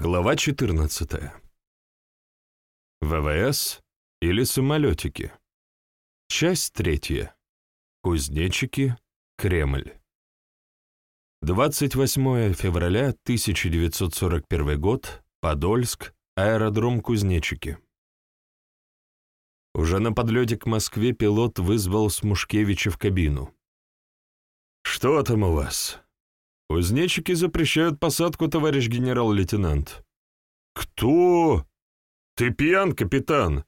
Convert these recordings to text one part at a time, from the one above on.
Глава 14. ВВС или самолетики. Часть третья. Кузнечики, Кремль. 28 февраля 1941 год, Подольск, аэродром Кузнечики. Уже на подлете к Москве пилот вызвал Смушкевича в кабину. «Что там у вас?» «Кузнечики запрещают посадку, товарищ генерал-лейтенант». «Кто? Ты пьян, капитан?»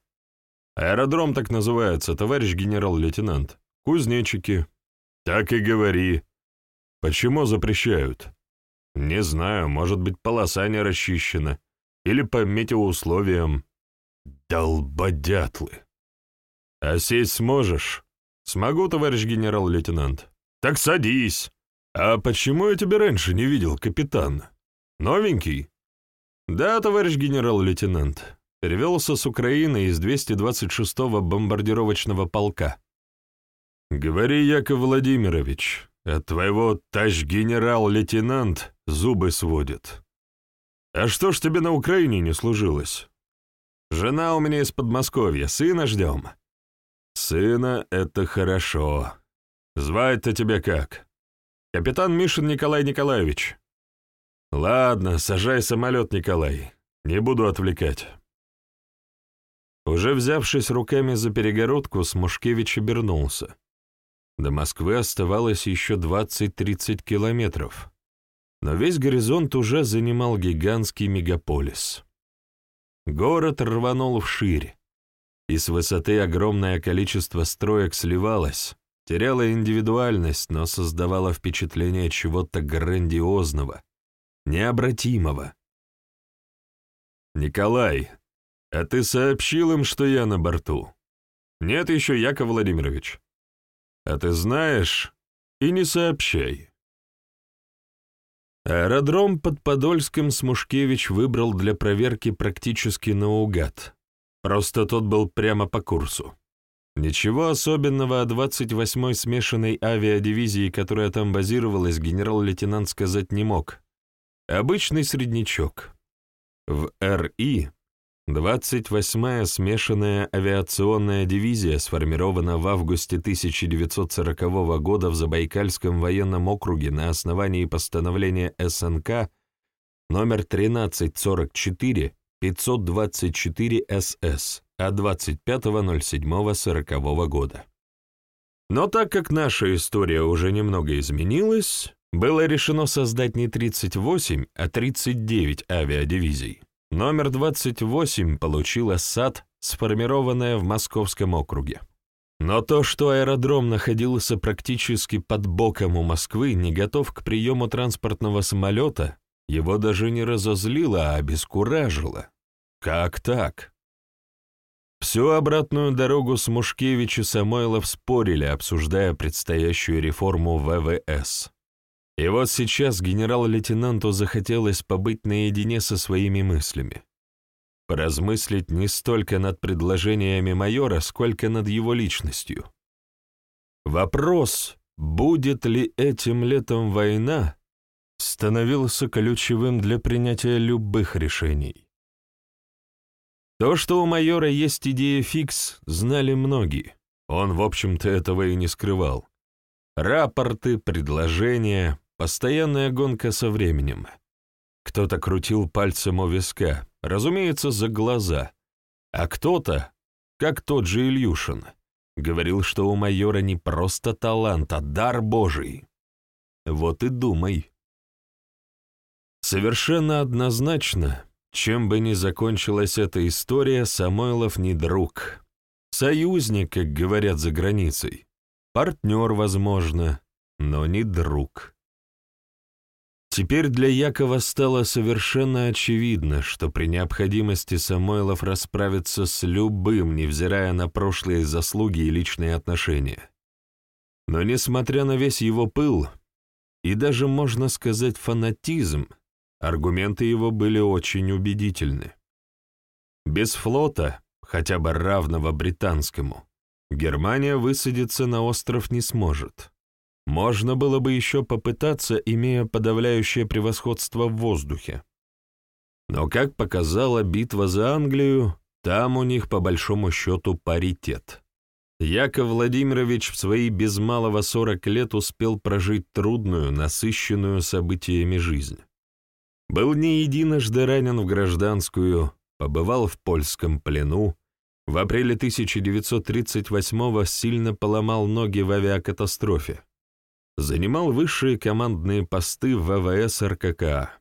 «Аэродром так называется, товарищ генерал-лейтенант. Кузнечики». «Так и говори». «Почему запрещают?» «Не знаю, может быть, полоса не расчищена. Или по метеоусловиям». «Долбодятлы!» «А сесть сможешь?» «Смогу, товарищ генерал-лейтенант». «Так садись!» «А почему я тебя раньше не видел, капитан? Новенький?» «Да, товарищ генерал-лейтенант. Перевелся с Украины из 226-го бомбардировочного полка». «Говори, Яков Владимирович, от твоего товарищ-генерал-лейтенант зубы сводит. А что ж тебе на Украине не служилось? Жена у меня из Подмосковья, сына ждем». «Сына — это хорошо. Звать-то тебя как?» Капитан Мишин Николай Николаевич. Ладно, сажай самолет, Николай. Не буду отвлекать. Уже взявшись руками за перегородку, Смушкевич обернулся. До Москвы оставалось еще 20-30 километров, но весь горизонт уже занимал гигантский мегаполис. Город рванул вширь, и с высоты огромное количество строек сливалось, теряла индивидуальность, но создавала впечатление чего-то грандиозного, необратимого. «Николай, а ты сообщил им, что я на борту?» «Нет еще, Яков Владимирович». «А ты знаешь и не сообщай». Аэродром под Подольском Смушкевич выбрал для проверки практически наугад. Просто тот был прямо по курсу. Ничего особенного о 28-й смешанной авиадивизии, которая там базировалась, генерал-лейтенант сказать не мог. Обычный среднячок. В РИ 28-я смешанная авиационная дивизия сформирована в августе 1940 года в Забайкальском военном округе на основании постановления СНК номер 1344 524 СС от 25.07.40 года. Но так как наша история уже немного изменилась, было решено создать не 38, а 39 авиадивизий. Номер 28 получила САД, сформированная в Московском округе. Но то, что аэродром находился практически под боком у Москвы, не готов к приему транспортного самолета, его даже не разозлило, а обескуражило. Как так? Всю обратную дорогу с Мушкевич и Самойлов спорили, обсуждая предстоящую реформу ВВС. И вот сейчас генерал-лейтенанту захотелось побыть наедине со своими мыслями. Поразмыслить не столько над предложениями майора, сколько над его личностью. Вопрос, будет ли этим летом война, становился ключевым для принятия любых решений. То, что у майора есть идея фикс, знали многие. Он, в общем-то, этого и не скрывал. Рапорты, предложения, постоянная гонка со временем. Кто-то крутил пальцем у виска, разумеется, за глаза, а кто-то, как тот же Ильюшин, говорил, что у майора не просто талант, а дар Божий. Вот и думай. Совершенно однозначно чем бы ни закончилась эта история, Самойлов не друг. Союзник, как говорят за границей. Партнер, возможно, но не друг. Теперь для Якова стало совершенно очевидно, что при необходимости Самойлов расправится с любым, невзирая на прошлые заслуги и личные отношения. Но несмотря на весь его пыл, и даже, можно сказать, фанатизм, Аргументы его были очень убедительны. Без флота, хотя бы равного британскому, Германия высадиться на остров не сможет. Можно было бы еще попытаться, имея подавляющее превосходство в воздухе. Но, как показала битва за Англию, там у них по большому счету паритет. Яков Владимирович в свои без малого сорок лет успел прожить трудную, насыщенную событиями жизнь. Был не единожды ранен в гражданскую, побывал в польском плену, в апреле 1938-го сильно поломал ноги в авиакатастрофе, занимал высшие командные посты в ВВС РККА.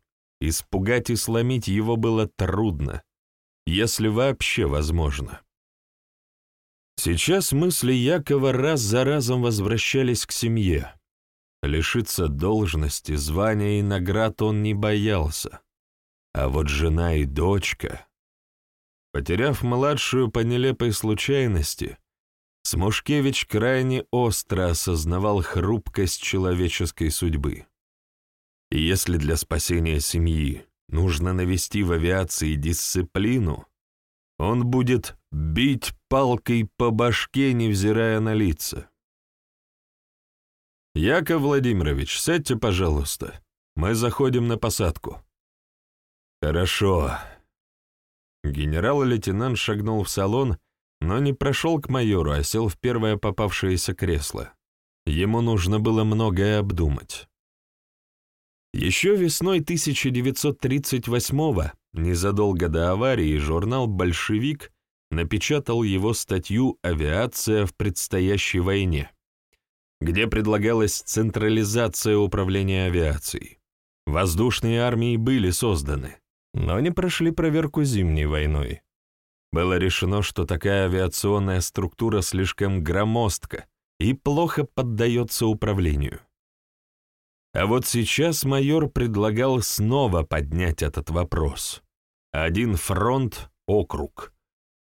Испугать и сломить его было трудно, если вообще возможно. Сейчас мысли Якова раз за разом возвращались к семье. Лишиться должности, звания и наград он не боялся. А вот жена и дочка... Потеряв младшую по нелепой случайности, Смушкевич крайне остро осознавал хрупкость человеческой судьбы. И если для спасения семьи нужно навести в авиации дисциплину, он будет бить палкой по башке, невзирая на лица. «Яков Владимирович, сядьте, пожалуйста. Мы заходим на посадку». «Хорошо». Генерал-лейтенант шагнул в салон, но не прошел к майору, а сел в первое попавшееся кресло. Ему нужно было многое обдумать. Еще весной 1938-го Незадолго до аварии журнал «Большевик» напечатал его статью «Авиация в предстоящей войне», где предлагалась централизация управления авиацией. Воздушные армии были созданы, но не прошли проверку зимней войной. Было решено, что такая авиационная структура слишком громоздка и плохо поддается управлению. А вот сейчас майор предлагал снова поднять этот вопрос. Один фронт — округ.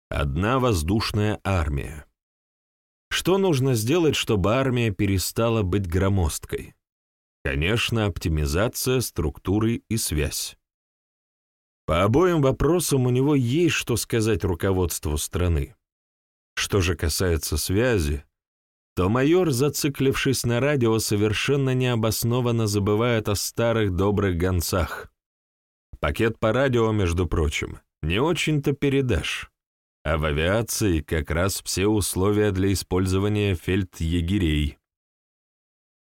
Одна воздушная армия. Что нужно сделать, чтобы армия перестала быть громоздкой? Конечно, оптимизация структуры и связь. По обоим вопросам у него есть что сказать руководству страны. Что же касается связи, то майор, зациклившись на радио, совершенно необоснованно забывает о старых добрых гонцах. Пакет по радио, между прочим, не очень-то передашь. А в авиации как раз все условия для использования фельдъегерей.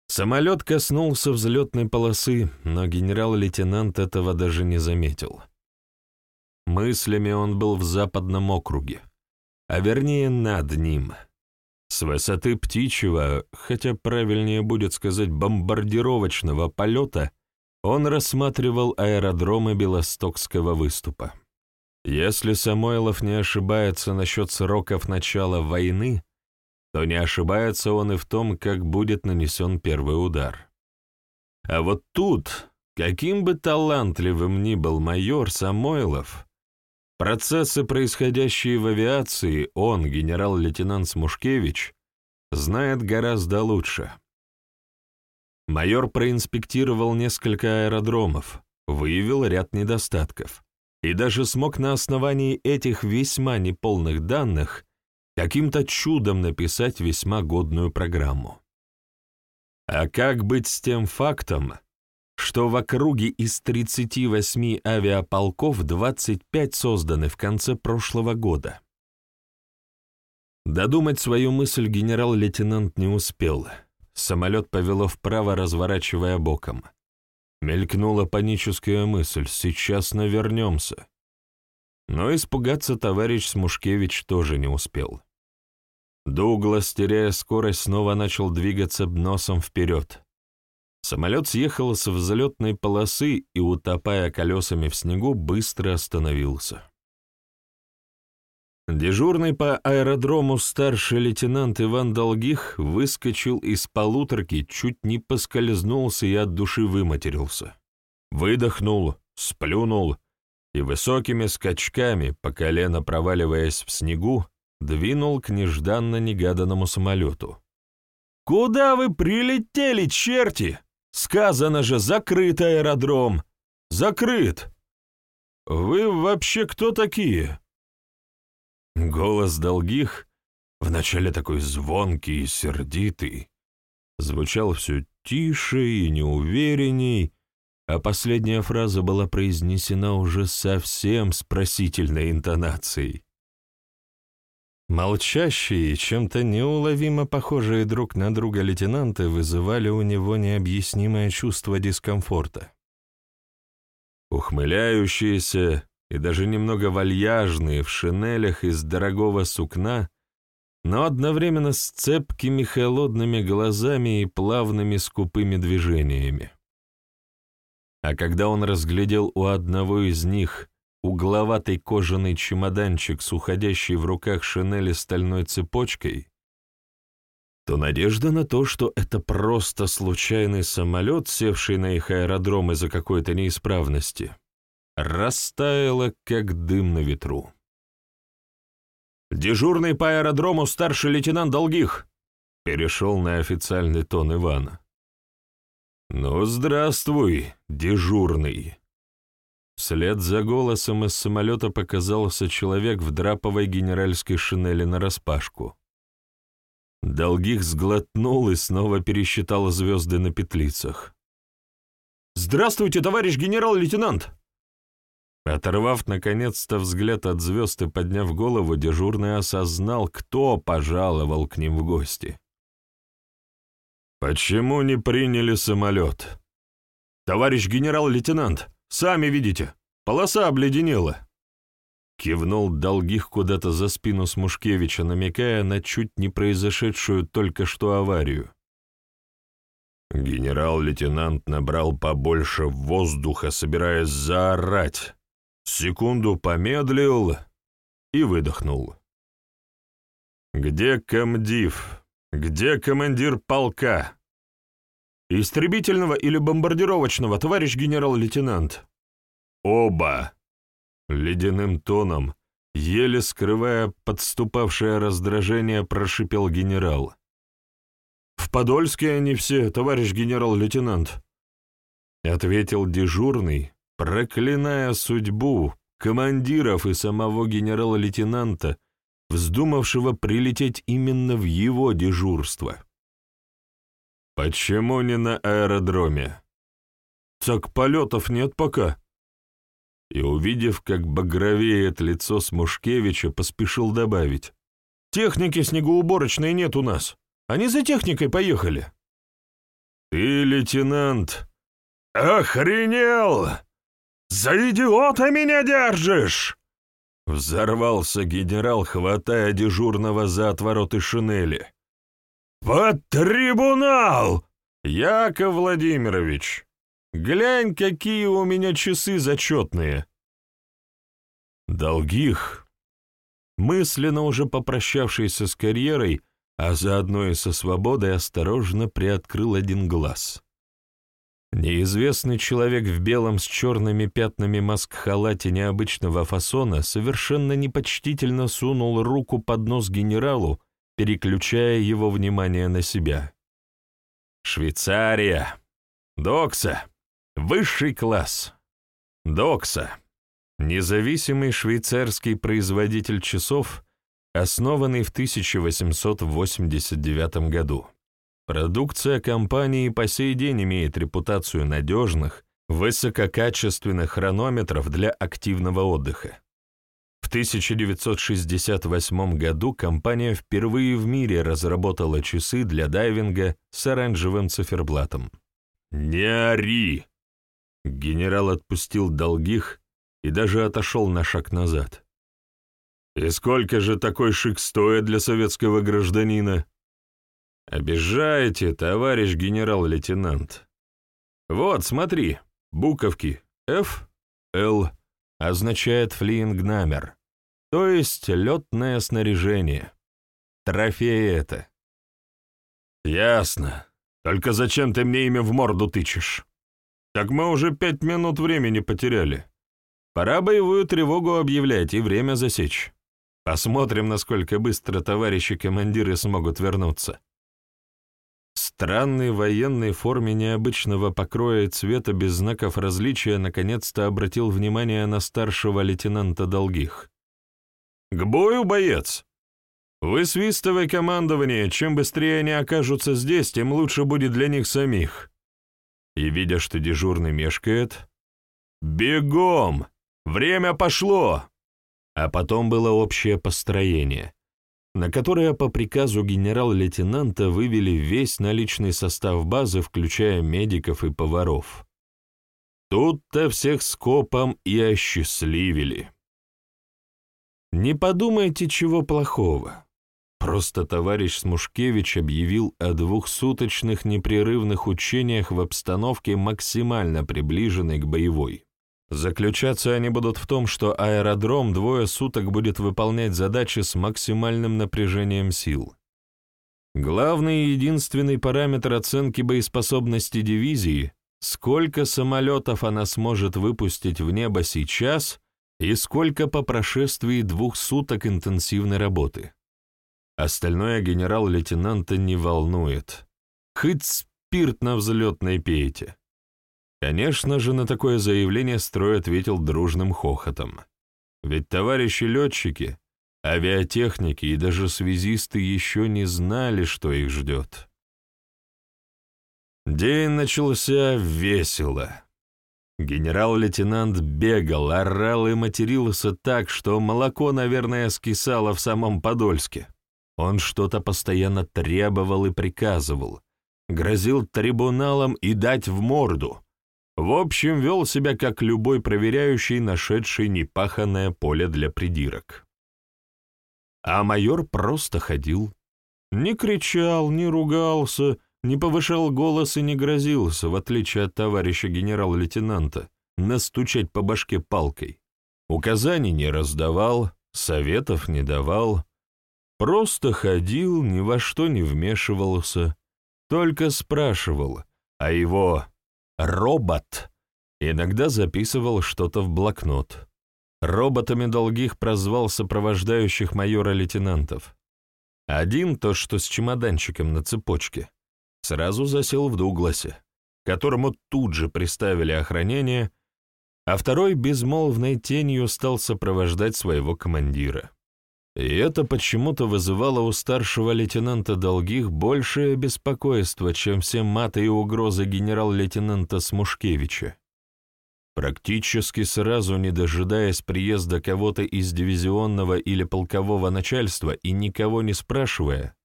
Самолет коснулся взлетной полосы, но генерал-лейтенант этого даже не заметил. Мыслями он был в западном округе, а вернее над ним — с высоты птичьего, хотя правильнее будет сказать бомбардировочного полета, он рассматривал аэродромы Белостокского выступа. Если Самойлов не ошибается насчет сроков начала войны, то не ошибается он и в том, как будет нанесен первый удар. А вот тут, каким бы талантливым ни был майор Самойлов, Процессы, происходящие в авиации, он, генерал-лейтенант Смушкевич, знает гораздо лучше. Майор проинспектировал несколько аэродромов, выявил ряд недостатков и даже смог на основании этих весьма неполных данных каким-то чудом написать весьма годную программу. А как быть с тем фактом, что в округе из 38 авиаполков 25 созданы в конце прошлого года. Додумать свою мысль генерал-лейтенант не успел. Самолет повело вправо, разворачивая боком. Мелькнула паническая мысль «сейчас навернемся». Но испугаться товарищ Смушкевич тоже не успел. Дуглас, теряя скорость, снова начал двигаться носом вперед. Самолет съехал с взлетной полосы и, утопая колесами в снегу, быстро остановился. Дежурный по аэродрому старший лейтенант Иван Долгих выскочил из полуторки, чуть не поскользнулся и от души выматерился. Выдохнул, сплюнул и высокими скачками, по колено проваливаясь в снегу, двинул к нежданно-негаданному самолету. «Куда вы прилетели, черти?» Сказано же, закрыт аэродром. Закрыт. Вы вообще кто такие? Голос долгих, вначале такой звонкий и сердитый, звучал все тише и неуверенней, а последняя фраза была произнесена уже совсем с просительной интонацией. Молчащие, чем-то неуловимо похожие друг на друга лейтенанты вызывали у него необъяснимое чувство дискомфорта. Ухмыляющиеся и даже немного вальяжные в шинелях из дорогого сукна, но одновременно с цепкими холодными глазами и плавными скупыми движениями. А когда он разглядел у одного из них угловатый кожаный чемоданчик с уходящей в руках шинели стальной цепочкой, то надежда на то, что это просто случайный самолет, севший на их аэродром из-за какой-то неисправности, растаяла, как дым на ветру. «Дежурный по аэродрому старший лейтенант Долгих!» перешел на официальный тон Ивана. «Ну, здравствуй, дежурный!» Вслед за голосом из самолета показался человек в драповой генеральской шинели нараспашку. Долгих сглотнул и снова пересчитал звезды на петлицах. «Здравствуйте, товарищ генерал-лейтенант!» Оторвав, наконец-то, взгляд от звезд и подняв голову, дежурный осознал, кто пожаловал к ним в гости. «Почему не приняли самолет?» «Товарищ генерал-лейтенант, сами видите, полоса обледенела». Кивнул Долгих куда-то за спину Смушкевича, намекая на чуть не произошедшую только что аварию. Генерал-лейтенант набрал побольше воздуха, собираясь заорать. Секунду помедлил и выдохнул. «Где комдив? Где командир полка?» «Истребительного или бомбардировочного, товарищ генерал-лейтенант?» «Оба!» Ледяным тоном, еле скрывая подступавшее раздражение, прошипел генерал. «В Подольске они все, товарищ генерал-лейтенант», — ответил дежурный, проклиная судьбу командиров и самого генерала-лейтенанта, вздумавшего прилететь именно в его дежурство. «Почему не на аэродроме?» «Так полетов нет пока», и, увидев, как багровеет лицо Смушкевича, поспешил добавить. «Техники снегоуборочной нет у нас. Они за техникой поехали». «Ты, лейтенант, охренел! За идиота меня держишь!» Взорвался генерал, хватая дежурного за отвороты шинели. «Под трибунал!» «Яков Владимирович, Глянь, какие у меня часы зачетные. Долгих, мысленно уже попрощавшийся с карьерой, а заодно и со свободой, осторожно приоткрыл один глаз. Неизвестный человек в белом с черными пятнами маск-халате необычного фасона совершенно непочтительно сунул руку под нос генералу, переключая его внимание на себя. «Швейцария! Докса!» Высший класс. Докса. Независимый швейцарский производитель часов, основанный в 1889 году. Продукция компании по сей день имеет репутацию надежных, высококачественных хронометров для активного отдыха. В 1968 году компания впервые в мире разработала часы для дайвинга с оранжевым циферблатом. «Не ори!» Генерал отпустил долгих и даже отошел на шаг назад. «И сколько же такой шик стоит для советского гражданина?» «Обижаете, товарищ генерал-лейтенант. Вот, смотри, буковки F, L означает флиингнамер, то есть летное снаряжение. Трофей это». «Ясно. Только зачем ты мне имя в морду тычешь?» Так мы уже пять минут времени потеряли. Пора боевую тревогу объявлять и время засечь. Посмотрим, насколько быстро товарищи командиры смогут вернуться. Странный военной форме необычного покроя и цвета без знаков различия наконец-то обратил внимание на старшего лейтенанта Долгих. «К бою, боец! Высвистывай командование, чем быстрее они окажутся здесь, тем лучше будет для них самих. и, видя, что дежурный мешкает, «Бегом! Время пошло!» А потом было общее построение, на которое по приказу генерал-лейтенанта вывели весь наличный состав базы, включая медиков и поваров. Тут-то всех скопом и осчастливили. Не подумайте, чего плохого. Просто товарищ Смушкевич объявил о двухсуточных непрерывных учениях в обстановке, максимально приближенной к боевой. Заключаться они будут в том, что аэродром двое суток будет выполнять задачи с максимальным напряжением сил. Главный и единственный параметр оценки боеспособности дивизии — сколько самолетов она сможет выпустить в небо сейчас и сколько по прошествии двух суток интенсивной работы. Остальное генерал-лейтенанта не волнует. Хоть спирт на взлетной пейте. Конечно же, на такое заявление строй ответил дружным хохотом. Ведь товарищи летчики, авиатехники и даже связисты еще не знали, что их ждет. День начался весело. Генерал-лейтенант бегал, орал и матерился так, что молоко, наверное, скисало в самом Подольске. Он что-то постоянно требовал и приказывал, грозил трибуналом и дать в морду. В общем, вел себя как любой проверяющий, нашедший непаханное поле для придирок. А майор просто ходил. Не кричал, не ругался, не повышал голос и не грозился, в отличие от товарища генерал-лейтенанта, настучать по башке палкой. Указаний не раздавал, советов не давал. Просто ходил, ни во что не вмешивался, только спрашивал, а его «робот» иногда записывал что-то в блокнот. Роботами долгих прозвал сопровождающих майора-лейтенантов. Один, тот, что с чемоданчиком на цепочке, сразу засел в Дугласе, которому тут же приставили охранение, а второй безмолвной тенью стал сопровождать своего командира. И это почему-то вызывало у старшего лейтенанта Долгих большее беспокойство, чем все маты и угрозы генерал-лейтенанта Смушкевича. Практически сразу, не дожидаясь приезда кого-то из дивизионного или полкового начальства и никого не спрашивая,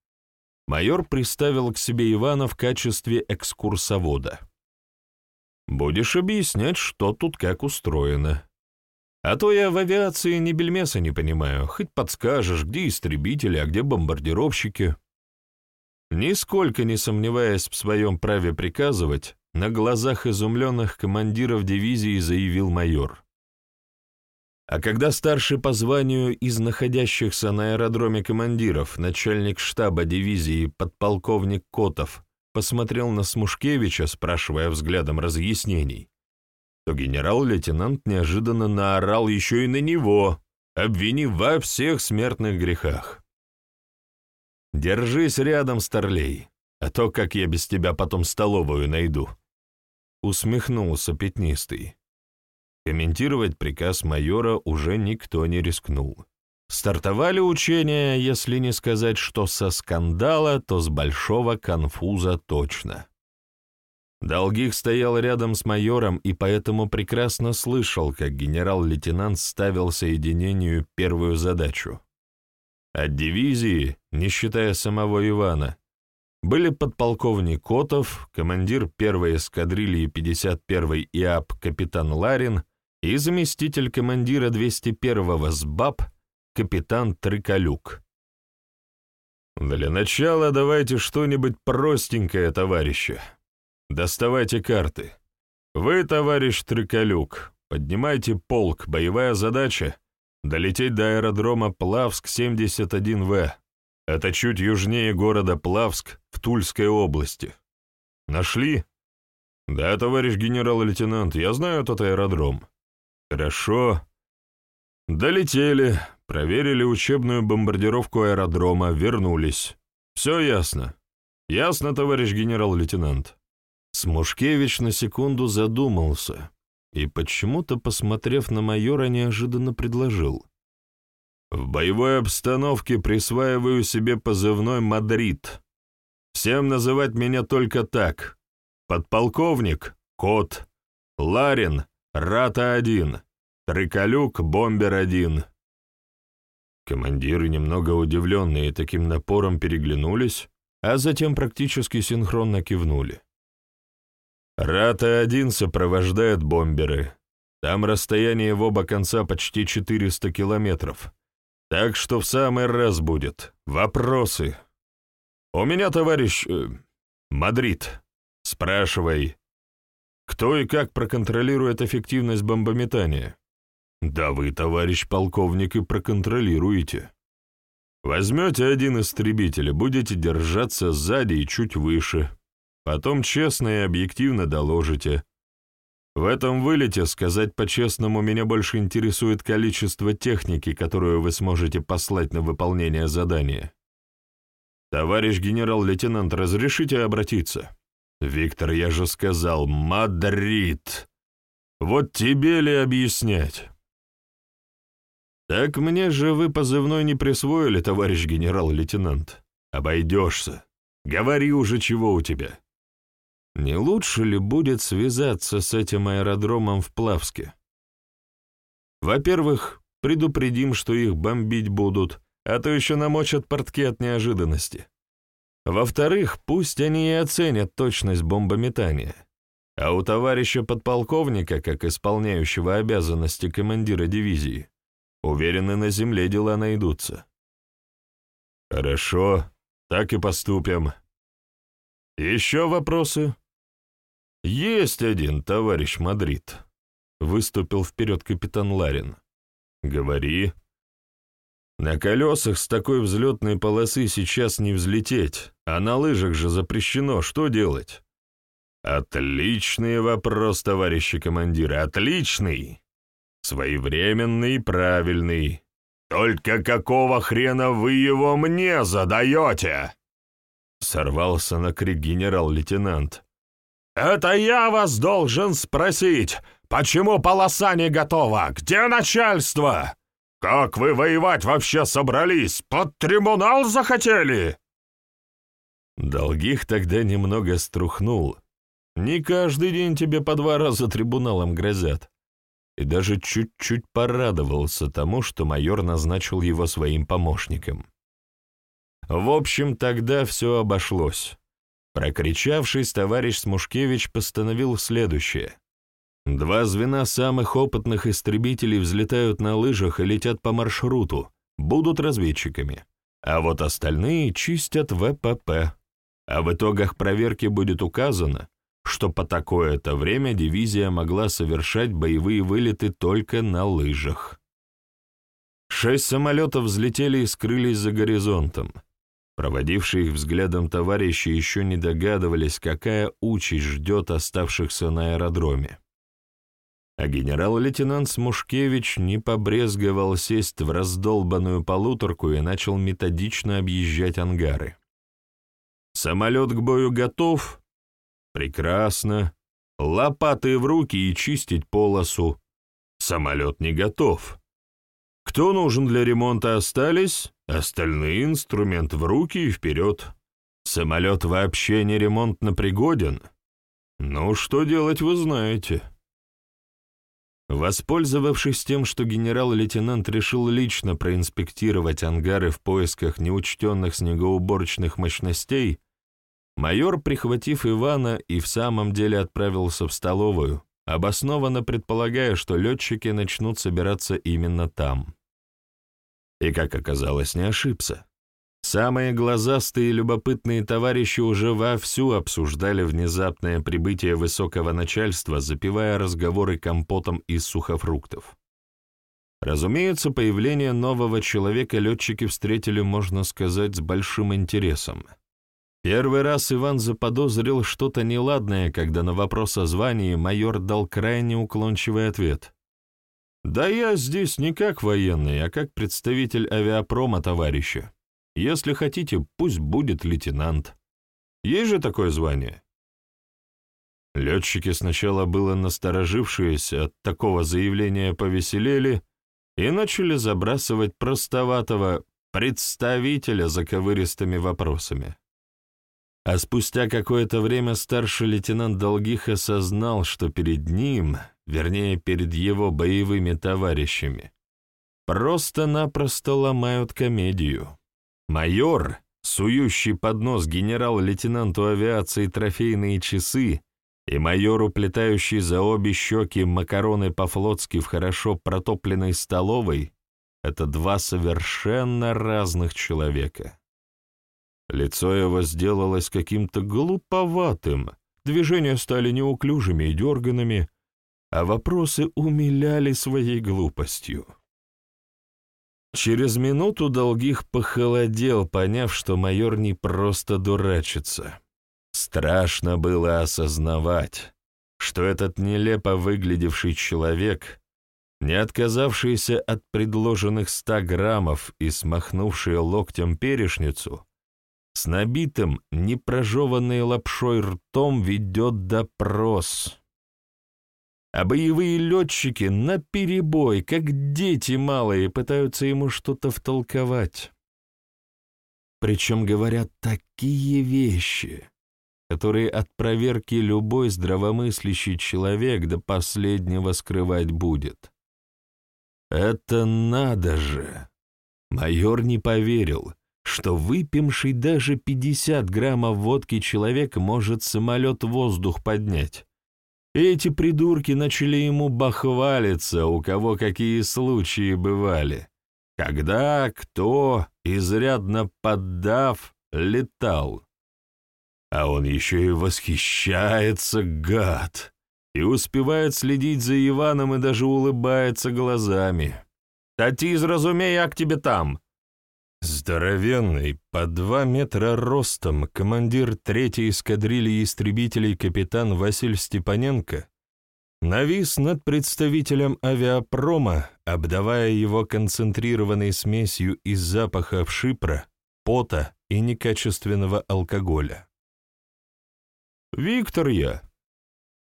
майор приставил к себе Ивана в качестве экскурсовода. «Будешь объяснять, что тут как устроено. А то я в авиации ни бельмеса не понимаю, хоть подскажешь, где истребители, а где бомбардировщики». Нисколько не сомневаясь в своем праве приказывать, на глазах изумленных командиров дивизии заявил майор. А когда старший по званию из находящихся на аэродроме командиров, начальник штаба дивизии, подполковник Котов, посмотрел на Смушкевича, спрашивая взглядом разъяснений, то генерал-лейтенант неожиданно наорал еще и на него, обвинив во всех смертных грехах. «Держись рядом, старлей, а то как я без тебя потом столовую найду», — усмехнулся пятнистый. Комментировать приказ майора уже никто не рискнул. Стартовали учения, если не сказать, что со скандала, то с большого конфуза точно. Долгих стоял рядом с майором и поэтому прекрасно слышал, как генерал-лейтенант ставил соединению первую задачу. От дивизии, не считая самого Ивана, были подполковник Котов, командир первой эскадрильи 51-й ИАП капитан Ларин и заместитель командира 201-го СБАП капитан Триколюк. «Для начала давайте что-нибудь простенькое, товарищи. Доставайте карты. Вы, товарищ Триколюк, поднимайте полк, боевая задача — долететь до аэродрома Плавск-71В. Это чуть южнее города Плавск в Тульской области. Нашли? Да, товарищ генерал-лейтенант, я знаю этот аэродром. Хорошо. Долетели, проверили учебную бомбардировку аэродрома, вернулись. Все ясно. Ясно, товарищ генерал-лейтенант. Смушкевич на секунду задумался и, почему-то, посмотрев на майора, неожиданно предложил. В боевой обстановке присваиваю себе позывной «Мадрид». Всем называть меня только так. Подполковник Кот, Ларин, Рата-1, Триколюк, Бомбер-1. Командиры, немного удивленные таким напором, переглянулись, а затем практически синхронно кивнули. Рата-1 сопровождает бомберы. Там расстояние в оба конца почти 400 километров. Так что в самый раз будет. Вопросы. У меня, товарищ... Э, Мадрид. Спрашивай. Кто и как проконтролирует эффективность бомбометания? Да вы, товарищ полковник, и проконтролируете. Возьмете один истребитель, будете держаться сзади и чуть выше. Потом честно и объективно доложите. В этом вылете, сказать по-честному, меня больше интересует количество техники, которую вы сможете послать на выполнение задания. Товарищ генерал-лейтенант, разрешите обратиться? Виктор, я же сказал, Мадрид. Вот тебе ли объяснять? «Так мне же вы позывной не присвоили, товарищ генерал-лейтенант. Обойдешься. Говори уже, чего у тебя». «Не лучше ли будет связаться с этим аэродромом в Плавске?» «Во-первых, предупредим, что их бомбить будут, а то еще намочат портки от неожиданности. Во-вторых, пусть они и оценят точность бомбометания. А у товарища подполковника, как исполняющего обязанности командира дивизии, Уверены, на земле дела найдутся. Хорошо, так и поступим. Еще вопросы? Есть один, товарищ Мадрид. Выступил вперед капитан Ларин. Говори. На колесах с такой взлетной полосы сейчас не взлететь, а на лыжах же запрещено. Что делать? Отличный вопрос, товарищи командиры, отличный. Своевременный и правильный. Только какого хрена вы его мне задаете?» Сорвался на крик генерал-лейтенант. «Это я вас должен спросить, почему полоса не готова? Где начальство? Как вы воевать вообще собрались? Под трибунал захотели?» Долгих тогда немного струхнул. Не каждый день тебе по два раза трибуналом грозят и даже чуть-чуть порадовался тому, что майор назначил его своим помощником. В общем, тогда все обошлось. Прокричавшись, товарищ Смушкевич постановил следующее. Два звена самых опытных истребителей взлетают на лыжах и летят по маршруту, будут разведчиками, а вот остальные чистят ВПП. А в итогах проверки будет указано, что по такое-то время дивизия могла совершать боевые вылеты только на лыжах. Шесть самолетов взлетели и скрылись за горизонтом. Проводившие их взглядом товарищи еще не догадывались, какая участь ждет оставшихся на аэродроме. А генерал-лейтенант Смушкевич не побрезговал сесть в раздолбанную полуторку и начал методично объезжать ангары. Самолет к бою готов, Прекрасно. Лопаты в руки и чистить полосу. Самолет не готов. Кто нужен для ремонта остались, остальные инструмент в руки и вперед. Самолет вообще не ремонтно пригоден. Ну, что делать, вы знаете. Воспользовавшись тем, что генерал-лейтенант решил лично проинспектировать ангары в поисках неучтенных снегоуборочных мощностей, Майор, прихватив Ивана, и в самом деле отправился в столовую, обоснованно предполагая, что летчики начнут собираться именно там. И, как оказалось, не ошибся. Самые глазастые и любопытные товарищи уже вовсю обсуждали внезапное прибытие высокого начальства, запивая разговоры компотом из сухофруктов. Разумеется, появление нового человека летчики встретили, можно сказать, с большим интересом — Первый раз Иван заподозрил что-то неладное, когда на вопрос о звании майор дал крайне уклончивый ответ. «Да я здесь не как военный, а как представитель авиапрома товарища. Если хотите, пусть будет лейтенант. Есть же такое звание?» Летчики сначала было насторожившиеся от такого заявления повеселели и начали забрасывать простоватого представителя заковыристыми вопросами. А спустя какое-то время старший лейтенант Долгих осознал, что перед ним, вернее, перед его боевыми товарищами, просто-напросто ломают комедию. Майор, сующий под нос генерал-лейтенанту авиации трофейные часы, и майор, уплетающий за обе щеки макароны по-флотски в хорошо протопленной столовой, это два совершенно разных человека. Лицо его сделалось каким-то глуповатым, движения стали неуклюжими и дерганными, а вопросы умиляли своей глупостью. Через минуту Долгих похолодел, поняв, что майор не просто дурачится. Страшно было осознавать, что этот нелепо выглядевший человек, не отказавшийся от предложенных ста граммов и смахнувший локтем перешницу, с набитым, непрожеванной лапшой ртом ведет допрос а боевые летчики наперебой, как дети малые, пытаются ему что-то втолковать. Причем говорят такие вещи, которые от проверки любой здравомыслящий человек до последнего скрывать будет. Это надо же! Майор не поверил, что выпивший даже 50 граммов водки человек может самолет воздух поднять. Эти придурки начали ему бахвалиться, у кого какие случаи бывали. Когда кто, изрядно поддав, летал. А он еще и восхищается, гад, и успевает следить за Иваном и даже улыбается глазами. «Та ти зразумей, як тебе там!» Здоровенный, по два метра ростом, командир третьей эскадрильи истребителей капитан Василь Степаненко навис над представителем авиапрома, обдавая его концентрированной смесью из запахов шипра, пота и некачественного алкоголя. «Виктор я.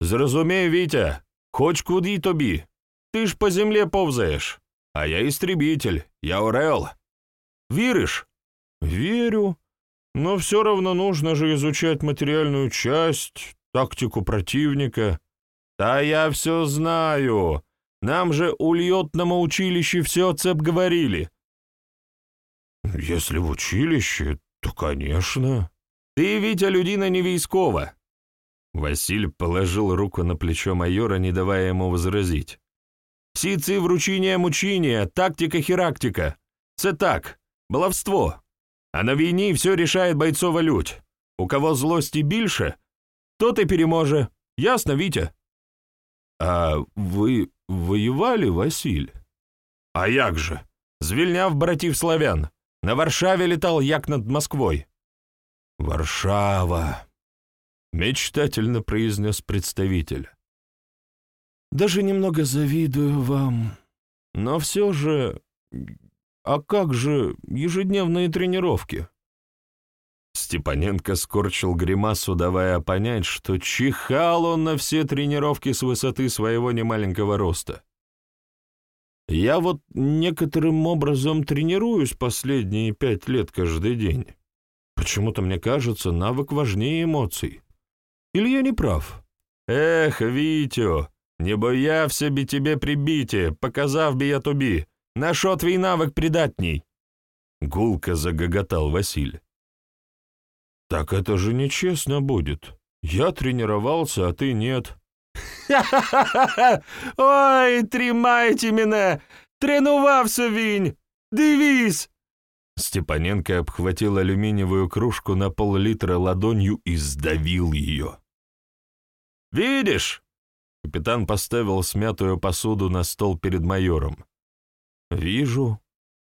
Зразумей, Витя, хоч куди тобі. Ты ж по земле повзаешь, а я истребитель, я Орел». Веришь? Верю. Но все равно нужно же изучать материальную часть, тактику противника. Да я все знаю. Нам же у льотном училище все цеп говорили. Если в училище, то, конечно. Ты, Витя, людина не військова. Василь положил руку на плечо майора, не давая ему возразить. Всі ці вручіння мучіння, тактика-херактика. Це так, Баловство. А на війні все рішає бойцова лють. У кого злості більше, тот і переможе. Ясно, Вітя? А ви воювали, Василь? А як же? Звільняв братів славян. На Варшаве летал, як над Москвой. Варшава, мечтательно произнес представитель. Даже немного завидую вам, но все же а как же ежедневные тренировки? Степаненко скорчил гримасу, давая понять, что чихал он на все тренировки с высоты своего немаленького роста. Я вот некоторым образом тренируюсь последние пять лет каждый день. Почему-то мне кажется, навык важнее эмоций. Или я не прав? Эх, Витю, не боявся би тебе прибитие, показав би я тобі. На що твій навик придатней?» Гулко загоготал Василь. «Так это же нечестно будет. Я тренировался, а ты нет». «Ха-ха-ха! Ой, тримайте мене! Тренувався він! Дивись!» Степаненко обхватил алюминиевую кружку на пол-литра ладонью и сдавил ее. «Видишь?» Капитан поставил смятую посуду на стол перед майором. «Вижу.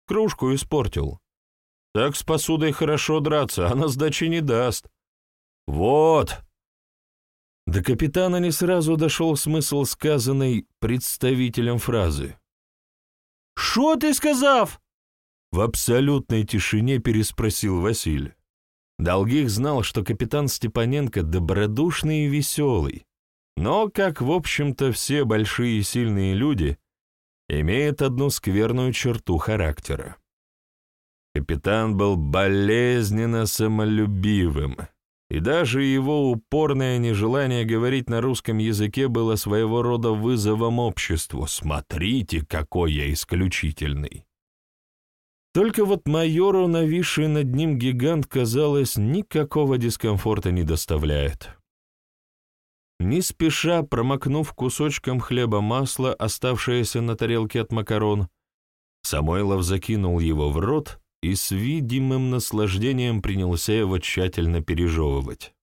Кружку испортил. Так с посудой хорошо драться, она сдачи не даст». «Вот!» До капитана не сразу дошел смысл сказанной представителем фразы. «Шо ты сказав?» В абсолютной тишине переспросил Василь. Долгих знал, что капитан Степаненко добродушный и веселый, но, как, в общем-то, все большие и сильные люди, имеет одну скверную черту характера. Капитан был болезненно самолюбивым, и даже его упорное нежелание говорить на русском языке было своего рода вызовом обществу. «Смотрите, какой я исключительный!» Только вот майору, нависший над ним гигант, казалось, никакого дискомфорта не доставляет. Не спеша, промокнув кусочком хлеба масло, оставшееся на тарелке от макарон, Самойлов закинул его в рот и с видимым наслаждением принялся его тщательно пережевывать.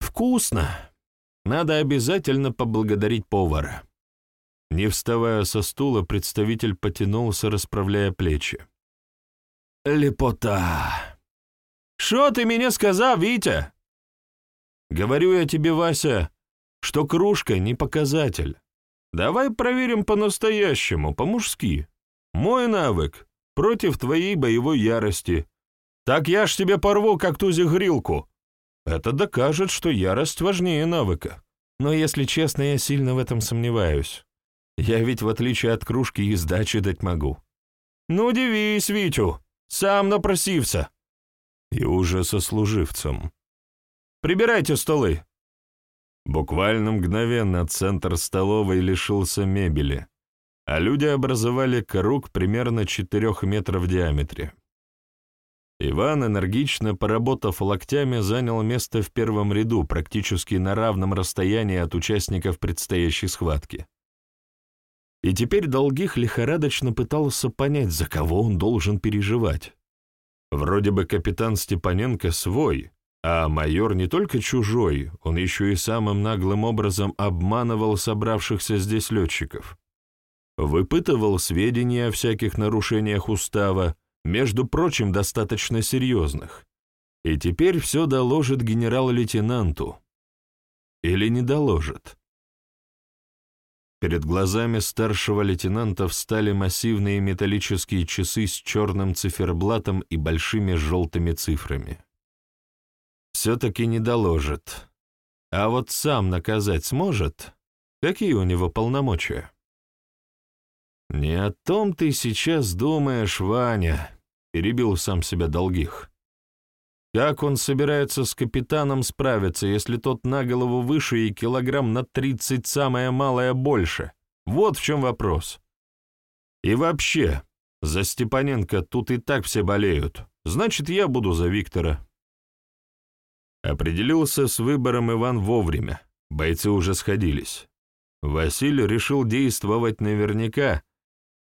«Вкусно! Надо обязательно поблагодарить повара». Не вставая со стула, представитель потянулся, расправляя плечи. «Лепота!» «Что ты мне сказал, Витя?» «Говорю я тебе, Вася, что кружка не показатель. Давай проверим по-настоящему, по-мужски. Мой навык против твоей боевой ярости. Так я ж тебе порву, как тузик грилку. Это докажет, что ярость важнее навыка. Но, если честно, я сильно в этом сомневаюсь. Я ведь, в отличие от кружки, и сдачи дать могу. Ну, дивись, Витю, сам напросился. И уже сослуживцем. Прибирайте столы. Буквально мгновенно центр столовой лишился мебели, а люди образовали круг примерно 4 метров в диаметре. Иван, энергично поработав локтями, занял место в первом ряду, практически на равном расстоянии от участников предстоящей схватки. И теперь Долгих лихорадочно пытался понять, за кого он должен переживать. Вроде бы капитан Степаненко свой, а майор не только чужой, он еще и самым наглым образом обманывал собравшихся здесь летчиков. Выпытывал сведения о всяких нарушениях устава, между прочим, достаточно серьезных. И теперь все доложит генерал-лейтенанту. Или не доложит. Перед глазами старшего лейтенанта встали массивные металлические часы с черным циферблатом и большими желтыми цифрами. Все-таки не доложит. А вот сам наказать сможет? Какие у него полномочия? «Не о том ты сейчас думаешь, Ваня», — перебил сам себя Долгих. Как он собирается с капитаном справиться, если тот на голову выше и килограмм на тридцать самое малое больше? Вот в чем вопрос. И вообще, за Степаненко тут и так все болеют. Значит, я буду за Виктора. Определился с выбором Иван вовремя. Бойцы уже сходились. Василий решил действовать наверняка,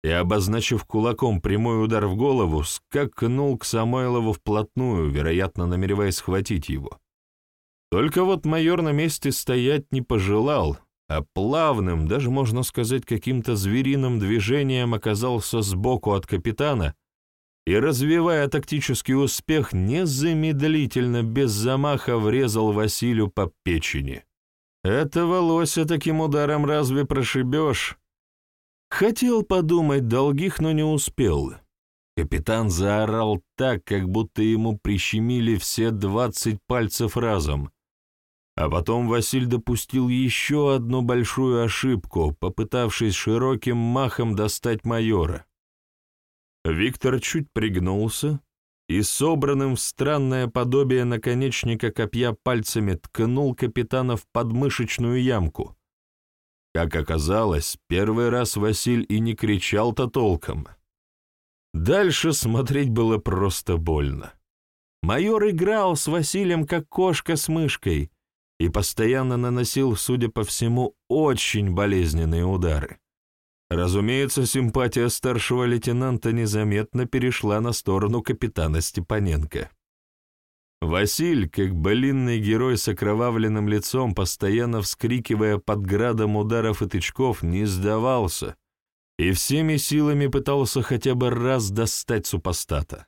и, обозначив кулаком прямой удар в голову, скакнул к Самойлову вплотную, вероятно, намереваясь схватить его. Только вот майор на месте стоять не пожелал, а плавным, даже можно сказать, каким-то звериным движением оказался сбоку от капитана и, развивая тактический успех, незамедлительно, без замаха врезал Василию по печени. Этого лося таким ударом разве прошибешь? Хотел подумать долгих, но не успел. Капитан заорал так, как будто ему прищемили все двадцать пальцев разом. А потом Василь допустил еще одну большую ошибку, попытавшись широким махом достать майора. Виктор чуть пригнулся и собранным в странное подобие наконечника копья пальцами ткнул капитана в подмышечную ямку — как оказалось, первый раз Василь и не кричал-то толком. Дальше смотреть было просто больно. Майор играл с Василием как кошка с мышкой и постоянно наносил, судя по всему, очень болезненные удары. Разумеется, симпатия старшего лейтенанта незаметно перешла на сторону капитана Степаненко. Василь, как былинный герой с окровавленным лицом, постоянно вскрикивая под градом ударов и тычков, не сдавался и всеми силами пытался хотя бы раз достать супостата.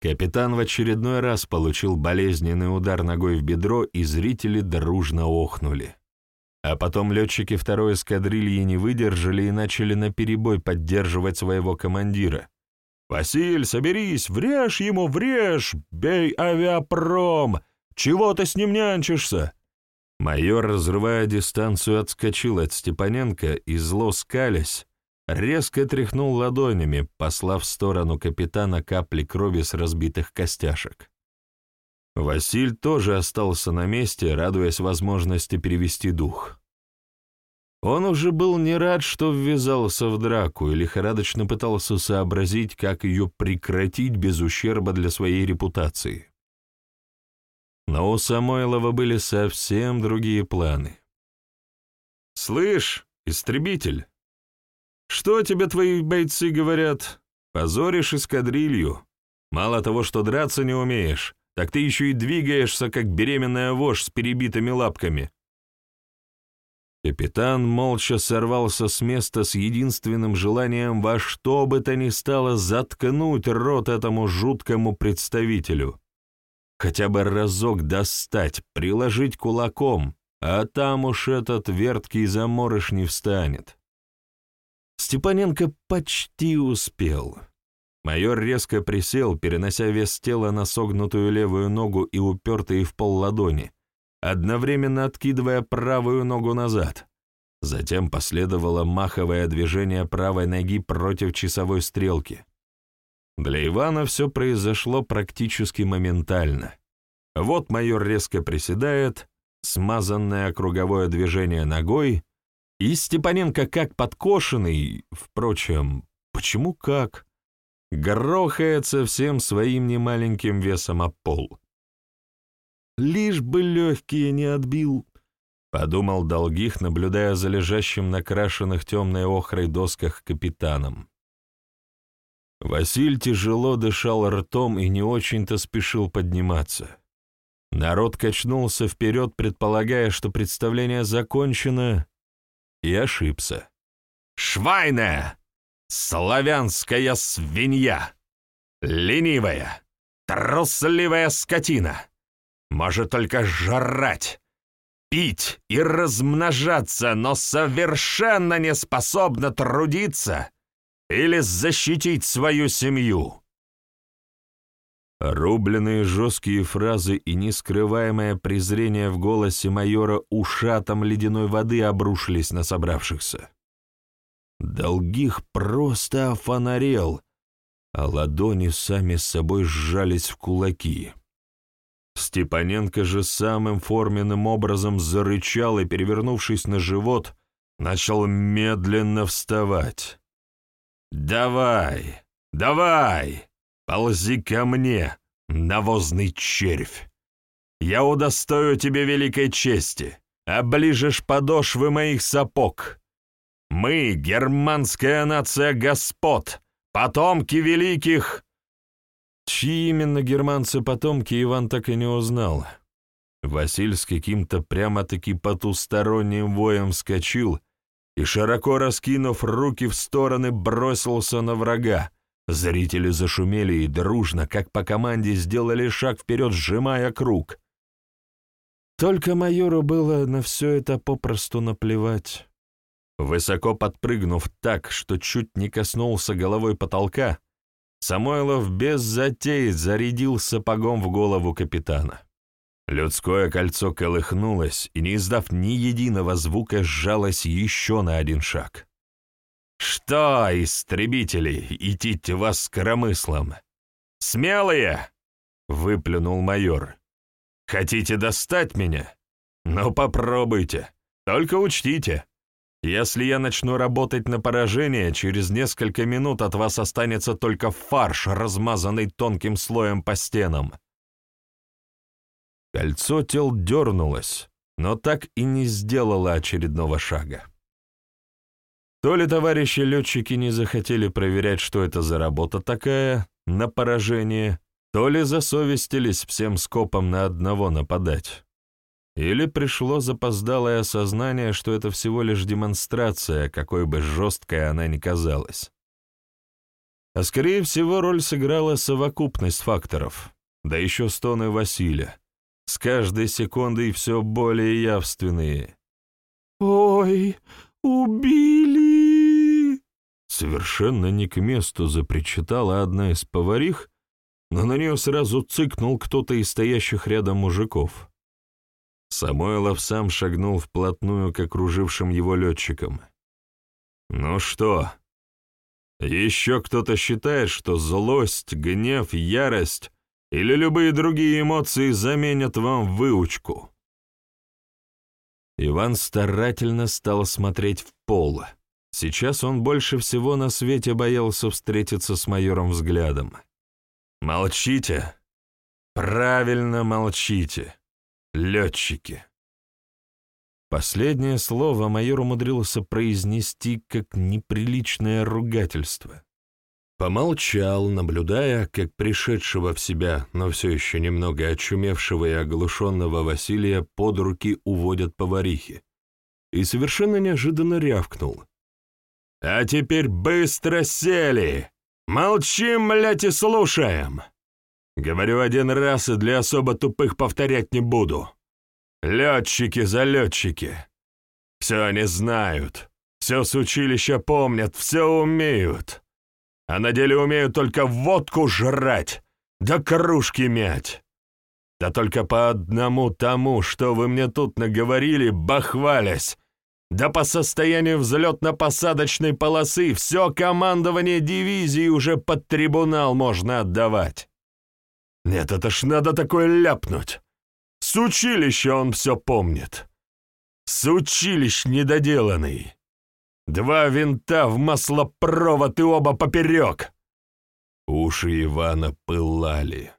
Капитан в очередной раз получил болезненный удар ногой в бедро, и зрители дружно охнули. А потом летчики второй эскадрильи не выдержали и начали наперебой поддерживать своего командира, «Василь, соберись, врежь ему, врежь! Бей авиапром! Чего ты с ним нянчишься?» Майор, разрывая дистанцию, отскочил от Степаненко и, зло скалясь, резко тряхнул ладонями, послав в сторону капитана капли крови с разбитых костяшек. Василь тоже остался на месте, радуясь возможности перевести дух. Он уже был не рад, что ввязался в драку и лихорадочно пытался сообразить, как ее прекратить без ущерба для своей репутации. Но у Самойлова были совсем другие планы. «Слышь, истребитель, что тебе твои бойцы говорят? Позоришь эскадрилью. Мало того, что драться не умеешь, так ты еще и двигаешься, как беременная вошь с перебитыми лапками». Капитан молча сорвался с места с единственным желанием во что бы то ни стало заткнуть рот этому жуткому представителю. Хотя бы разок достать, приложить кулаком, а там уж этот верткий заморыш не встанет. Степаненко почти успел. Майор резко присел, перенося вес тела на согнутую левую ногу и упертые в пол ладони, одновременно откидывая правую ногу назад. Затем последовало маховое движение правой ноги против часовой стрелки. Для Ивана все произошло практически моментально. Вот майор резко приседает, смазанное круговое движение ногой, и Степаненко как подкошенный, впрочем, почему как, грохается всем своим немаленьким весом о пол. «Лишь бы легкие не отбил», — подумал Долгих, наблюдая за лежащим на крашенных темной охрой досках капитаном. Василь тяжело дышал ртом и не очень-то спешил подниматься. Народ качнулся вперед, предполагая, что представление закончено, и ошибся. «Швайная! Славянская свинья! Ленивая! Трусливая скотина! Может только жрать, пить и размножаться, но совершенно не способна трудиться!» или защитить свою семью. Рубленные жесткие фразы и нескрываемое презрение в голосе майора ушатом ледяной воды обрушились на собравшихся. Долгих просто офонарел, а ладони сами с собой сжались в кулаки. Степаненко же самым форменным образом зарычал и, перевернувшись на живот, начал медленно вставать. «Давай, давай, ползи ко мне, навозный червь. Я удостою тебе великой чести, оближешь подошвы моих сапог. Мы, германская нация господ, потомки великих...» Чьи именно германцы-потомки Иван так и не узнал. Василь с каким-то прямо-таки потусторонним воем вскочил и, широко раскинув руки в стороны, бросился на врага. Зрители зашумели и дружно, как по команде, сделали шаг вперед, сжимая круг. Только майору было на все это попросту наплевать. Высоко подпрыгнув так, что чуть не коснулся головой потолка, Самойлов без затей зарядил сапогом в голову капитана. Людское кольцо колыхнулось и, не издав ни единого звука, сжалось еще на один шаг. «Что, истребители, идите вас коромыслом? Смелые!» — выплюнул майор. «Хотите достать меня? Ну, попробуйте. Только учтите, если я начну работать на поражение, через несколько минут от вас останется только фарш, размазанный тонким слоем по стенам». Кольцо тел дернулось, но так и не сделало очередного шага. То ли товарищи летчики не захотели проверять, что это за работа такая, на поражение, то ли засовестились всем скопом на одного нападать. Или пришло запоздалое осознание, что это всего лишь демонстрация, какой бы жесткой она ни казалась. А скорее всего роль сыграла совокупность факторов, да еще стоны Василия, с каждой секундой все более явственные. «Ой, убили!» Совершенно не к месту запричитала одна из поварих, но на нее сразу цыкнул кто-то из стоящих рядом мужиков. Самойлов сам шагнул вплотную к окружившим его летчикам. «Ну что, еще кто-то считает, что злость, гнев, ярость или любые другие эмоции заменят вам выучку. Иван старательно стал смотреть в пол. Сейчас он больше всего на свете боялся встретиться с майором взглядом. «Молчите! Правильно молчите, летчики!» Последнее слово майор умудрился произнести как неприличное ругательство. Помолчал, наблюдая, как пришедшего в себя, но все еще немного очумевшего и оглушенного Василия под руки уводят поварихи, и совершенно неожиданно рявкнул. «А теперь быстро сели! Молчим, блядь, и слушаем! Говорю один раз и для особо тупых повторять не буду. Летчики за летчики. Все они знают, все с училища помнят, все умеют» а на деле умеют только водку жрать, да кружки мять. Да только по одному тому, что вы мне тут наговорили, бахвалясь, да по состоянию взлетно-посадочной полосы все командование дивизии уже под трибунал можно отдавать. Нет, это ж надо такое ляпнуть. С училища он все помнит. С училищ недоделанный. Два винта в маслопровод и оба поперек!» Уши Ивана пылали.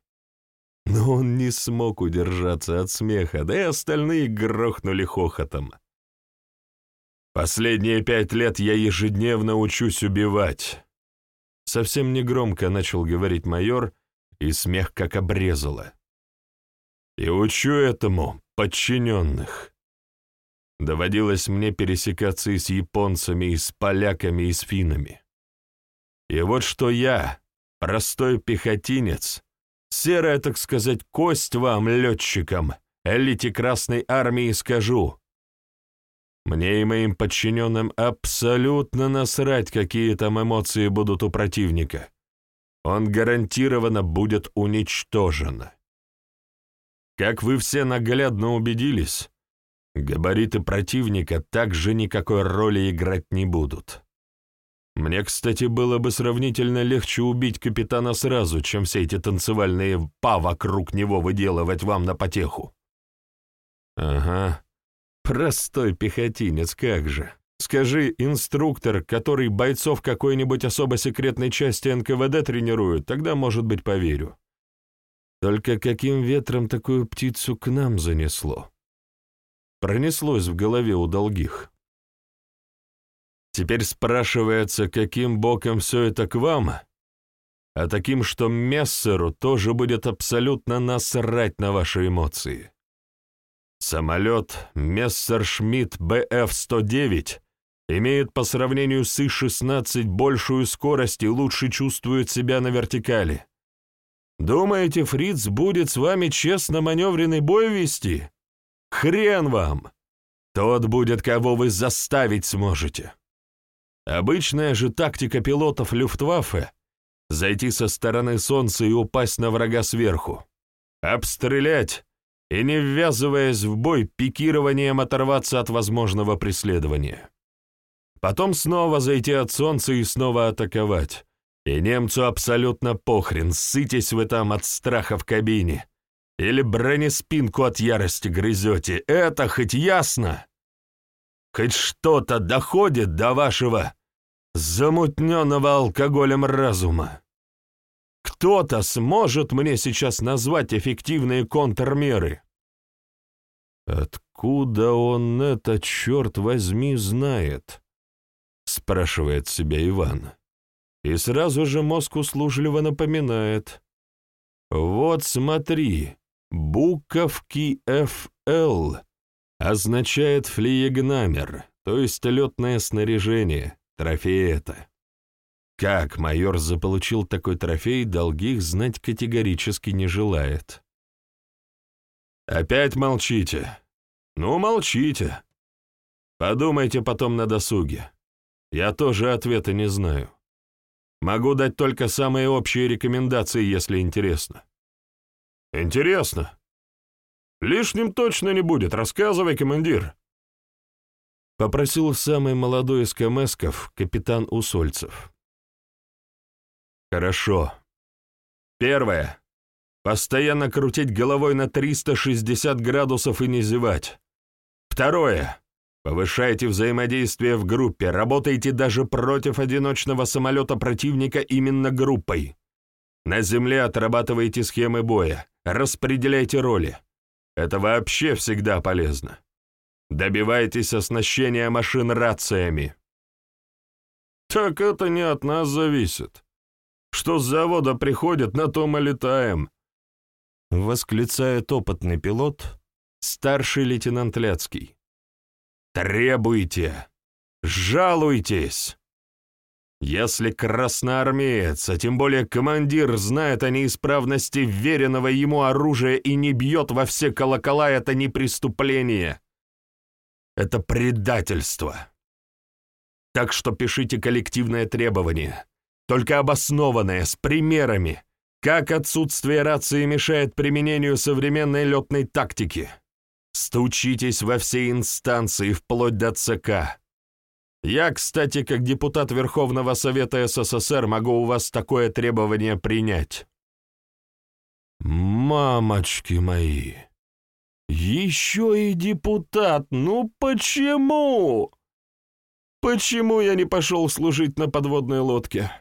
Но он не смог удержаться от смеха, да и остальные грохнули хохотом. «Последние пять лет я ежедневно учусь убивать». Совсем негромко начал говорить майор, и смех как обрезало. «И учу этому подчиненных. Доводилось мне пересекаться и с японцами, и с поляками, и с финнами. И вот что я, простой пехотинец, серая, так сказать, кость вам, летчикам, элите Красной Армии, скажу. Мне и моим подчиненным абсолютно насрать, какие там эмоции будут у противника. Он гарантированно будет уничтожен. Как вы все наглядно убедились, Габариты противника также никакой роли играть не будут. Мне, кстати, было бы сравнительно легче убить капитана сразу, чем все эти танцевальные па вокруг него выделывать вам на потеху. Ага, простой пехотинец, как же. Скажи, инструктор, который бойцов какой-нибудь особо секретной части НКВД тренирует, тогда, может быть, поверю. Только каким ветром такую птицу к нам занесло? Пронеслось в голове у долгих. Теперь спрашивается, каким боком все это к вам, а таким, что Мессеру тоже будет абсолютно насрать на ваши эмоции. Самолет Мессершмитт БФ-109 имеет по сравнению с И-16 большую скорость и лучше чувствует себя на вертикали. Думаете, Фриц будет с вами честно маневренный бой вести? Хрен вам! Тот будет, кого вы заставить сможете. Обычная же тактика пилотов Люфтваффе — зайти со стороны солнца и упасть на врага сверху, обстрелять и, не ввязываясь в бой, пикированием оторваться от возможного преследования. Потом снова зайти от солнца и снова атаковать. И немцу абсолютно похрен, сытесь вы там от страха в кабине, или бронеспинку от ярости грызете, это хоть ясно? Хоть что-то доходит до вашего замутненного алкоголем разума? Кто-то сможет мне сейчас назвать эффективные контрмеры? Откуда он это, черт возьми, знает? Спрашивает себя Иван. И сразу же мозг услужливо напоминает. Вот смотри, Буковки «ФЛ» означает флиегнамер, то есть летное снаряжение, трофей это. Как майор заполучил такой трофей, долгих знать категорически не желает. «Опять молчите? Ну, молчите. Подумайте потом на досуге. Я тоже ответа не знаю. Могу дать только самые общие рекомендации, если интересно. «Интересно. Лишним точно не будет. Рассказывай, командир». Попросил самый молодой из камесков, капитан Усольцев. «Хорошо. Первое. Постоянно крутить головой на 360 градусов и не зевать. Второе. Повышайте взаимодействие в группе, работайте даже против одиночного самолета противника именно группой. На земле отрабатывайте схемы боя, распределяйте роли. Это вообще всегда полезно. Добивайтесь оснащения машин рациями. Так это не от нас зависит. Что с завода приходит, на том и летаем. Восклицает опытный пилот, старший лейтенант Ляцкий. Требуйте! Жалуйтесь! Если красноармеец, а тем более командир, знает о неисправности веренного ему оружия и не бьет во все колокола, это не преступление. Это предательство. Так что пишите коллективное требование, только обоснованное, с примерами, как отсутствие рации мешает применению современной летной тактики. Стучитесь во все инстанции, вплоть до ЦК. Я, кстати, как депутат Верховного Совета СССР могу у вас такое требование принять. Мамочки мои! Еще и депутат! Ну почему? Почему я не пошел служить на подводной лодке?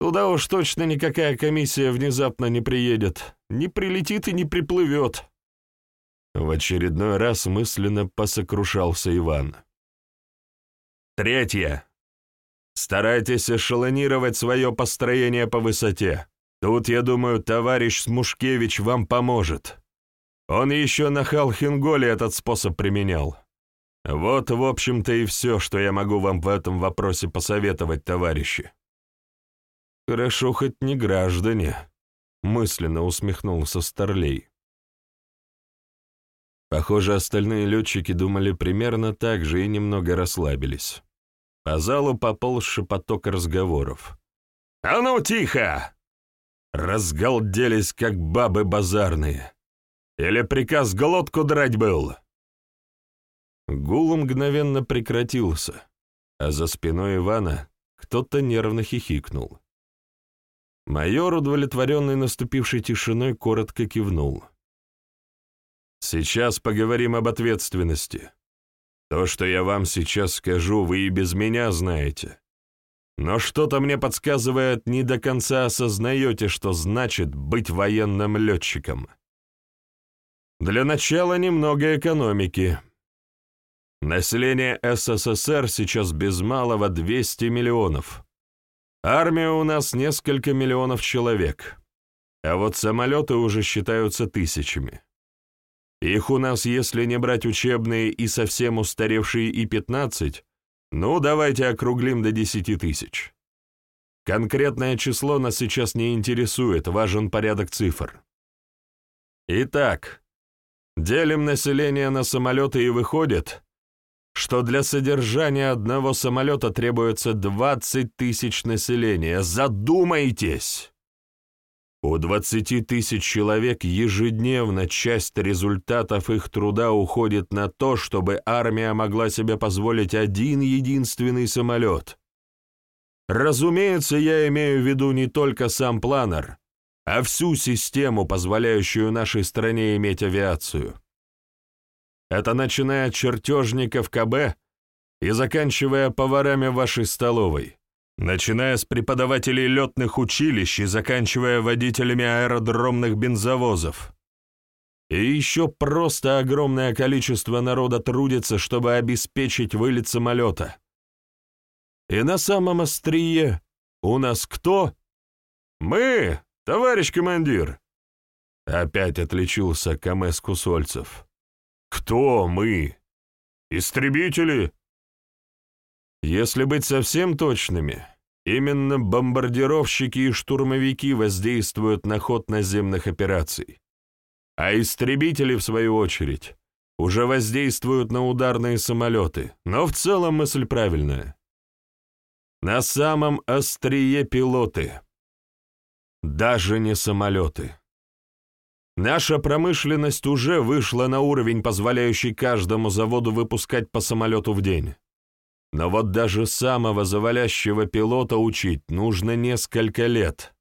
Туда уж точно никакая комиссия внезапно не приедет, не прилетит и не приплывет. В очередной раз мысленно посокрушался Иван. Третье. Старайтесь эшелонировать свое построение по высоте. Тут, я думаю, товарищ Смушкевич вам поможет. Он еще на Халхинголе этот способ применял. Вот, в общем-то, и все, что я могу вам в этом вопросе посоветовать, товарищи. Хорошо хоть не граждане, — мысленно усмехнулся Старлей. Похоже, остальные летчики думали примерно так же и немного расслабились. По залу пополз шепоток разговоров. «А ну, тихо!» Разгалделись, как бабы базарные. Или приказ глотку драть был? Гул мгновенно прекратился, а за спиной Ивана кто-то нервно хихикнул. Майор, удовлетворенный наступившей тишиной, коротко кивнул. «Сейчас поговорим об ответственности. То, что я вам сейчас скажу, вы и без меня знаете. Но что-то мне подсказывает, не до конца осознаете, что значит быть военным летчиком. Для начала немного экономики. Население СССР сейчас без малого 200 миллионов. Армия у нас несколько миллионов человек, а вот самолеты уже считаются тысячами. Их у нас, если не брать учебные и совсем устаревшие И-15, ну, давайте округлим до 10 тысяч. Конкретное число нас сейчас не интересует, важен порядок цифр. Итак, делим население на самолеты и выходит, что для содержания одного самолета требуется 20 тысяч населения. Задумайтесь! У 20 тысяч человек ежедневно часть результатов их труда уходит на то, чтобы армия могла себе позволить один единственный самолет. Разумеется, я имею в виду не только сам планер, а всю систему, позволяющую нашей стране иметь авиацию. Это начиная от чертежников КБ и заканчивая поварами вашей столовой начиная с преподавателей летных училищ и заканчивая водителями аэродромных бензовозов. И еще просто огромное количество народа трудится, чтобы обеспечить вылет самолета. И на самом острие у нас кто? Мы, товарищ командир. Опять отличился Камес Кусольцев. Кто мы? Истребители? Если быть совсем точными, именно бомбардировщики и штурмовики воздействуют на ход наземных операций, а истребители, в свою очередь, уже воздействуют на ударные самолеты, но в целом мысль правильная. На самом острие пилоты. Даже не самолеты. Наша промышленность уже вышла на уровень, позволяющий каждому заводу выпускать по самолету в день. Но вот даже самого завалящего пилота учить нужно несколько лет.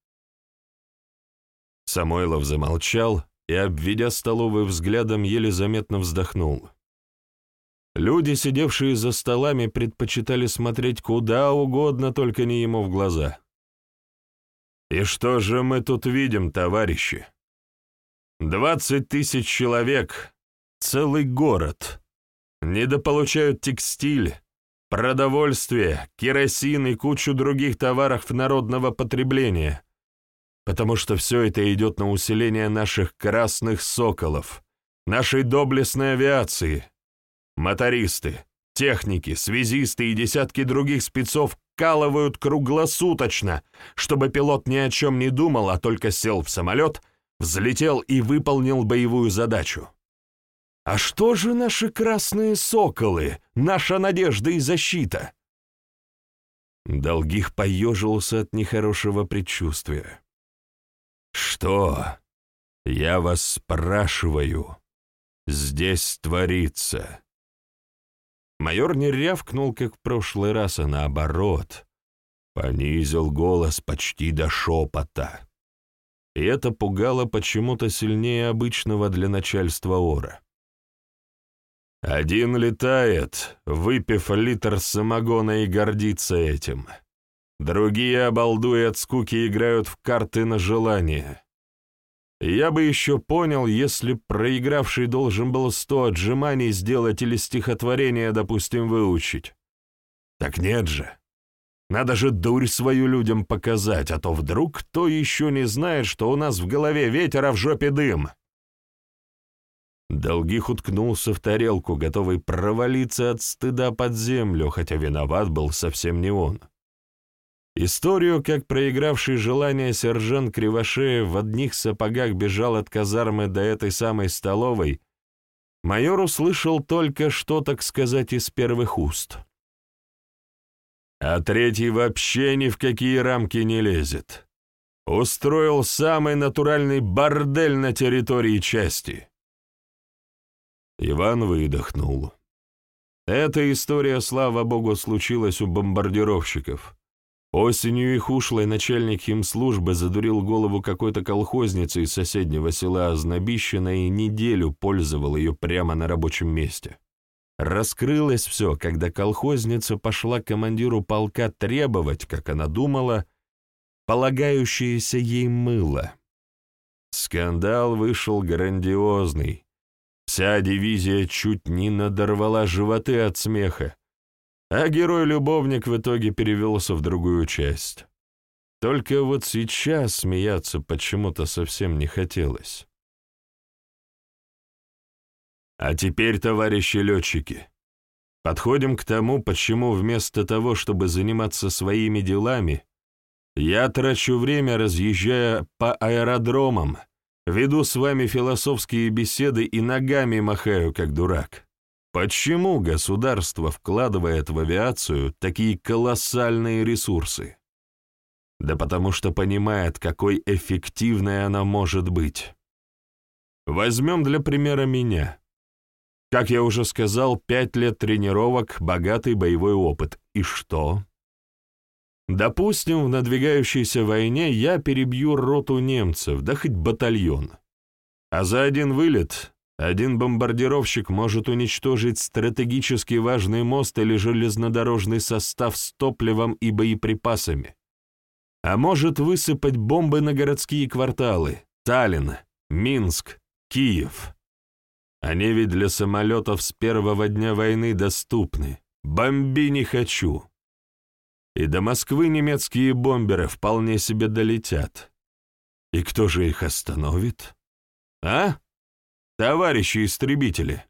Самойлов замолчал и, обведя столовый взглядом, еле заметно вздохнул. Люди, сидевшие за столами, предпочитали смотреть куда угодно, только не ему в глаза. «И что же мы тут видим, товарищи? Двадцать тысяч человек, целый город, недополучают текстиль, продовольствие, керосин и кучу других товаров народного потребления, потому что все это идет на усиление наших красных соколов, нашей доблестной авиации. Мотористы, техники, связисты и десятки других спецов калывают круглосуточно, чтобы пилот ни о чем не думал, а только сел в самолет, взлетел и выполнил боевую задачу. А что же наши красные соколы, наша надежда и защита? Долгих поежился от нехорошего предчувствия. Что, я вас спрашиваю, здесь творится? Майор не рявкнул, как в прошлый раз, а наоборот, понизил голос почти до шепота. И это пугало почему-то сильнее обычного для начальства ора. Один летает, выпив литр самогона и гордится этим. Другие, обалдуя от скуки, играют в карты на желание. Я бы еще понял, если проигравший должен был сто отжиманий сделать или стихотворение, допустим, выучить. Так нет же. Надо же дурь свою людям показать, а то вдруг кто еще не знает, что у нас в голове ветер, а в жопе дым. Долгих уткнулся в тарелку, готовый провалиться от стыда под землю, хотя виноват был совсем не он. Историю, как проигравший желание сержант Кривошеев в одних сапогах бежал от казармы до этой самой столовой, майор услышал только что, так сказать, из первых уст. А третий вообще ни в какие рамки не лезет. Устроил самый натуральный бордель на территории части. Иван выдохнул. Эта история, слава богу, случилась у бомбардировщиков. Осенью их ушлый начальник химслужбы задурил голову какой-то колхозницы из соседнего села Ознобищина и неделю пользовал ее прямо на рабочем месте. Раскрылось все, когда колхозница пошла командиру полка требовать, как она думала, полагающееся ей мыло. Скандал вышел грандиозный, Вся дивизия чуть не надорвала животы от смеха, а герой-любовник в итоге перевелся в другую часть. Только вот сейчас смеяться почему-то совсем не хотелось. А теперь, товарищи летчики, подходим к тому, почему вместо того, чтобы заниматься своими делами, я трачу время, разъезжая по аэродромам, Веду с вами философские беседы и ногами махаю, как дурак. Почему государство вкладывает в авиацию такие колоссальные ресурсы? Да потому что понимает, какой эффективной она может быть. Возьмем для примера меня. Как я уже сказал, пять лет тренировок, богатый боевой опыт. И что? Допустим, в надвигающейся войне я перебью роту немцев, да хоть батальон. А за один вылет один бомбардировщик может уничтожить стратегически важный мост или железнодорожный состав с топливом и боеприпасами. А может высыпать бомбы на городские кварталы — Таллин, Минск, Киев. Они ведь для самолетов с первого дня войны доступны. Бомби не хочу и до Москвы немецкие бомберы вполне себе долетят. И кто же их остановит? А? Товарищи истребители.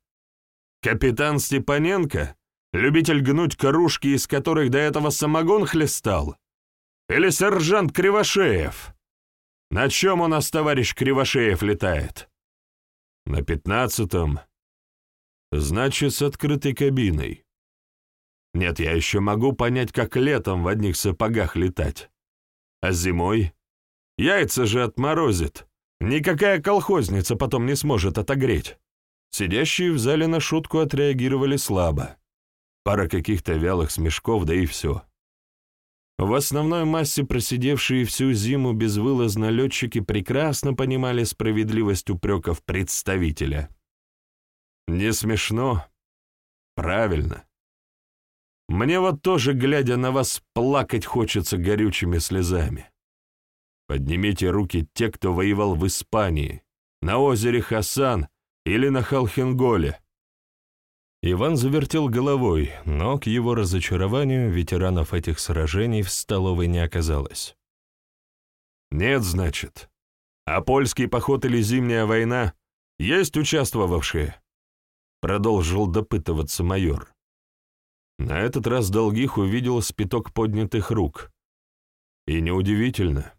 Капитан Степаненко? Любитель гнуть кружки, из которых до этого самогон хлестал? Или сержант Кривошеев? На чем у нас товарищ Кривошеев летает? На пятнадцатом. Значит, с открытой кабиной. Нет, я еще могу понять, как летом в одних сапогах летать. А зимой? Яйца же отморозит. Никакая колхозница потом не сможет отогреть. Сидящие в зале на шутку отреагировали слабо. Пара каких-то вялых смешков, да и все. В основной массе просидевшие всю зиму безвылазно летчики прекрасно понимали справедливость упреков представителя. Не смешно? Правильно. Мне вот тоже, глядя на вас, плакать хочется горючими слезами. Поднимите руки те, кто воевал в Испании, на озере Хасан или на Халхенголе. Иван завертел головой, но к его разочарованию ветеранов этих сражений в столовой не оказалось. «Нет, значит. А польский поход или зимняя война есть участвовавшие?» Продолжил допытываться майор. На этот раз Долгих увидел спиток поднятых рук. И неудивительно.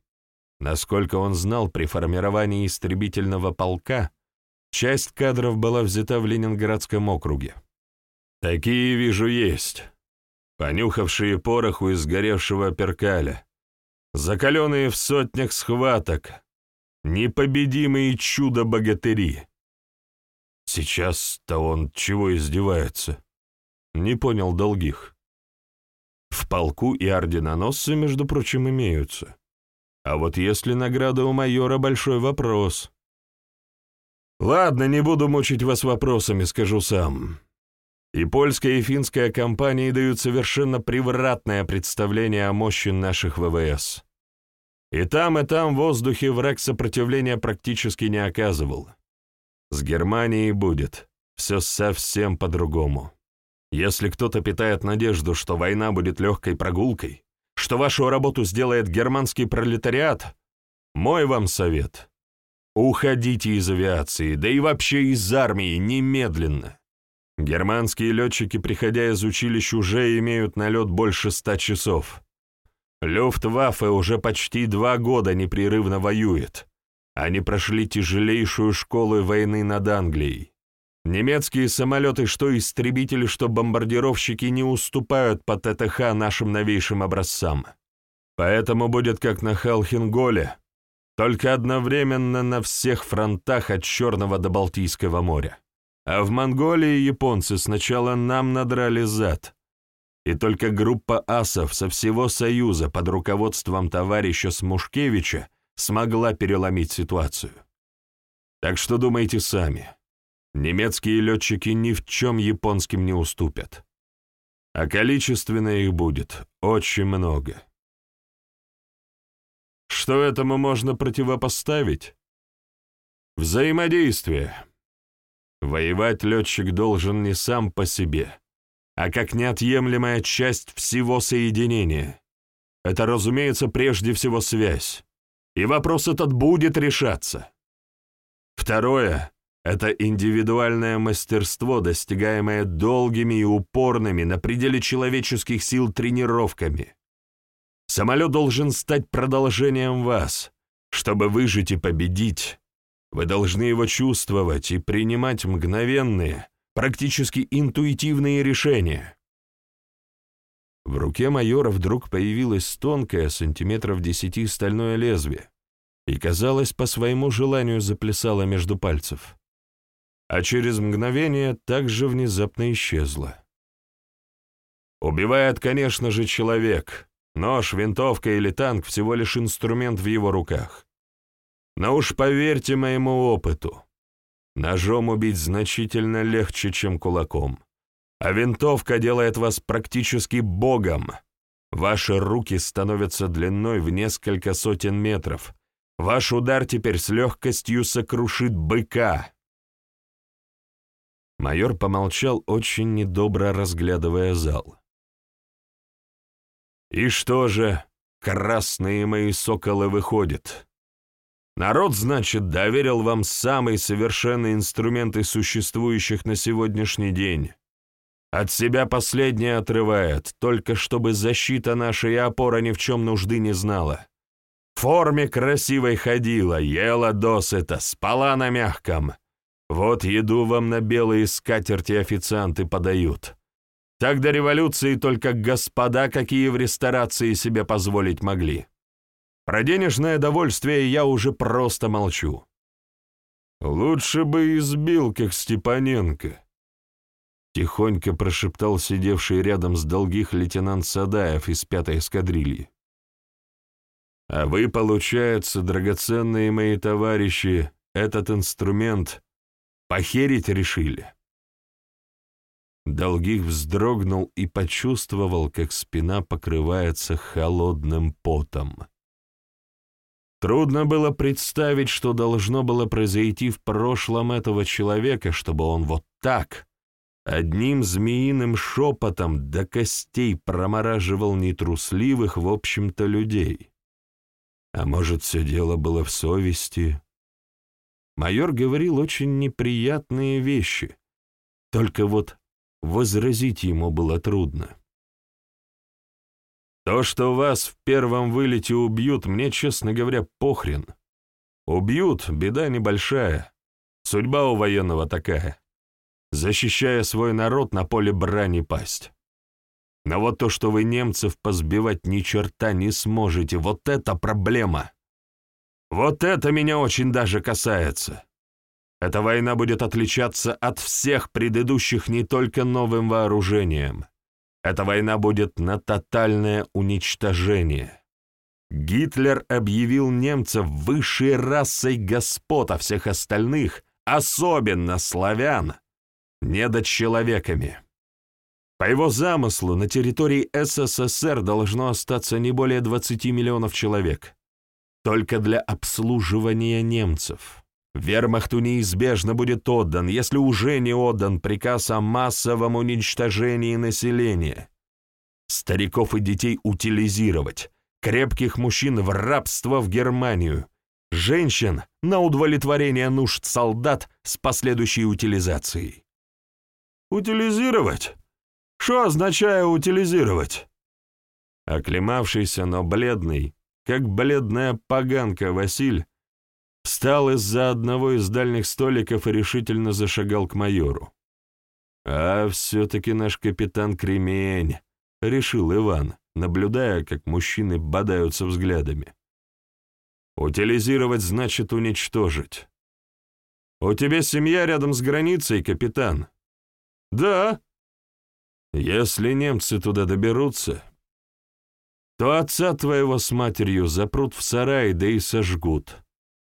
Насколько он знал, при формировании истребительного полка часть кадров была взята в Ленинградском округе. Такие, вижу, есть. Понюхавшие пороху из горевшего перкаля. Закаленные в сотнях схваток. Непобедимые чудо-богатыри. Сейчас-то он чего издевается? Не понял долгих. В полку и орденоносцы, между прочим, имеются. А вот если награда у майора — большой вопрос. Ладно, не буду мучить вас вопросами, скажу сам. И польская, и финская компании дают совершенно превратное представление о мощи наших ВВС. И там, и там в воздухе враг сопротивления практически не оказывал. С Германией будет. Все совсем по-другому. Если кто-то питает надежду, что война будет легкой прогулкой, что вашу работу сделает германский пролетариат, мой вам совет — уходите из авиации, да и вообще из армии немедленно. Германские летчики, приходя из училищ, уже имеют налет больше ста часов. Люфтваффе уже почти два года непрерывно воюет. Они прошли тяжелейшую школу войны над Англией. Немецкие самолеты, что истребители, что бомбардировщики, не уступают по ТТХ нашим новейшим образцам. Поэтому будет как на Халхинголе, только одновременно на всех фронтах от Черного до Балтийского моря. А в Монголии японцы сначала нам надрали зад. И только группа асов со всего Союза под руководством товарища Смушкевича смогла переломить ситуацию. Так что думайте сами. Немецкие летчики ни в чем японским не уступят. А количественно их будет очень много. Что этому можно противопоставить? Взаимодействие. Воевать летчик должен не сам по себе, а как неотъемлемая часть всего соединения. Это, разумеется, прежде всего связь. И вопрос этот будет решаться. Второе — это индивидуальное мастерство, достигаемое долгими и упорными на пределе человеческих сил тренировками. Самолет должен стать продолжением вас. Чтобы выжить и победить, вы должны его чувствовать и принимать мгновенные, практически интуитивные решения. В руке майора вдруг появилось тонкое, сантиметров десяти, стальное лезвие и, казалось, по своему желанию заплясало между пальцев. А через мгновение также внезапно исчезло. Убивает, конечно же, человек. Нож, винтовка или танк — всего лишь инструмент в его руках. Но уж поверьте моему опыту, ножом убить значительно легче, чем кулаком. А винтовка делает вас практически богом. Ваши руки становятся длиной в несколько сотен метров. Ваш удар теперь с легкостью сокрушит быка. Майор помолчал, очень недобро разглядывая зал. «И что же, красные мои соколы выходят?» Народ, значит, доверил вам самый совершенный инструмент из существующих на сегодняшний день. От себя последнее отрывает, только чтобы защита наша и опора ни в чем нужды не знала. В форме красивой ходила, ела досыта, спала на мягком. Вот еду вам на белые скатерти официанты подают. Так до революции только господа какие в ресторации себе позволить могли. Про денежное довольствие я уже просто молчу. Лучше бы избил, как Степаненко. Тихонько прошептал сидевший рядом с долгих лейтенант Садаев из пятой эскадрильи. А вы, получается, драгоценные мои товарищи, этот инструмент похерить решили? Долгих вздрогнул и почувствовал, как спина покрывается холодным потом. Трудно было представить, что должно было произойти в прошлом этого человека, чтобы он вот так, одним змеиным шепотом до костей промораживал нетрусливых, в общем-то, людей. А может, все дело было в совести? Майор говорил очень неприятные вещи, только вот возразить ему было трудно. То, что вас в первом вылете убьют, мне, честно говоря, похрен. Убьют, беда небольшая. Судьба у военного такая. Защищая свой народ, на поле брани пасть. Но вот то, что вы немцев позбивать ни черта не сможете, вот это проблема. Вот это меня очень даже касается. Эта война будет отличаться от всех предыдущих не только новым вооружением. Эта война будет на тотальное уничтожение. Гитлер объявил немцев высшей расой господ, а всех остальных, особенно славян, недочеловеками. По его замыслу, на территории СССР должно остаться не более 20 миллионов человек. Только для обслуживания немцев. Вермахту неизбежно будет отдан, если уже не отдан приказ о массовом уничтожении населения. Стариков и детей утилизировать, крепких мужчин в рабство в Германию, женщин на удовлетворение нужд солдат с последующей утилизацией. Утилизировать? Что означает утилизировать? Оклемавшийся, но бледный, как бледная поганка Василь, встал из-за одного из дальних столиков и решительно зашагал к майору. «А все-таки наш капитан Кремень», — решил Иван, наблюдая, как мужчины бодаются взглядами. «Утилизировать значит уничтожить. У тебя семья рядом с границей, капитан?» «Да». «Если немцы туда доберутся, то отца твоего с матерью запрут в сарай, да и сожгут.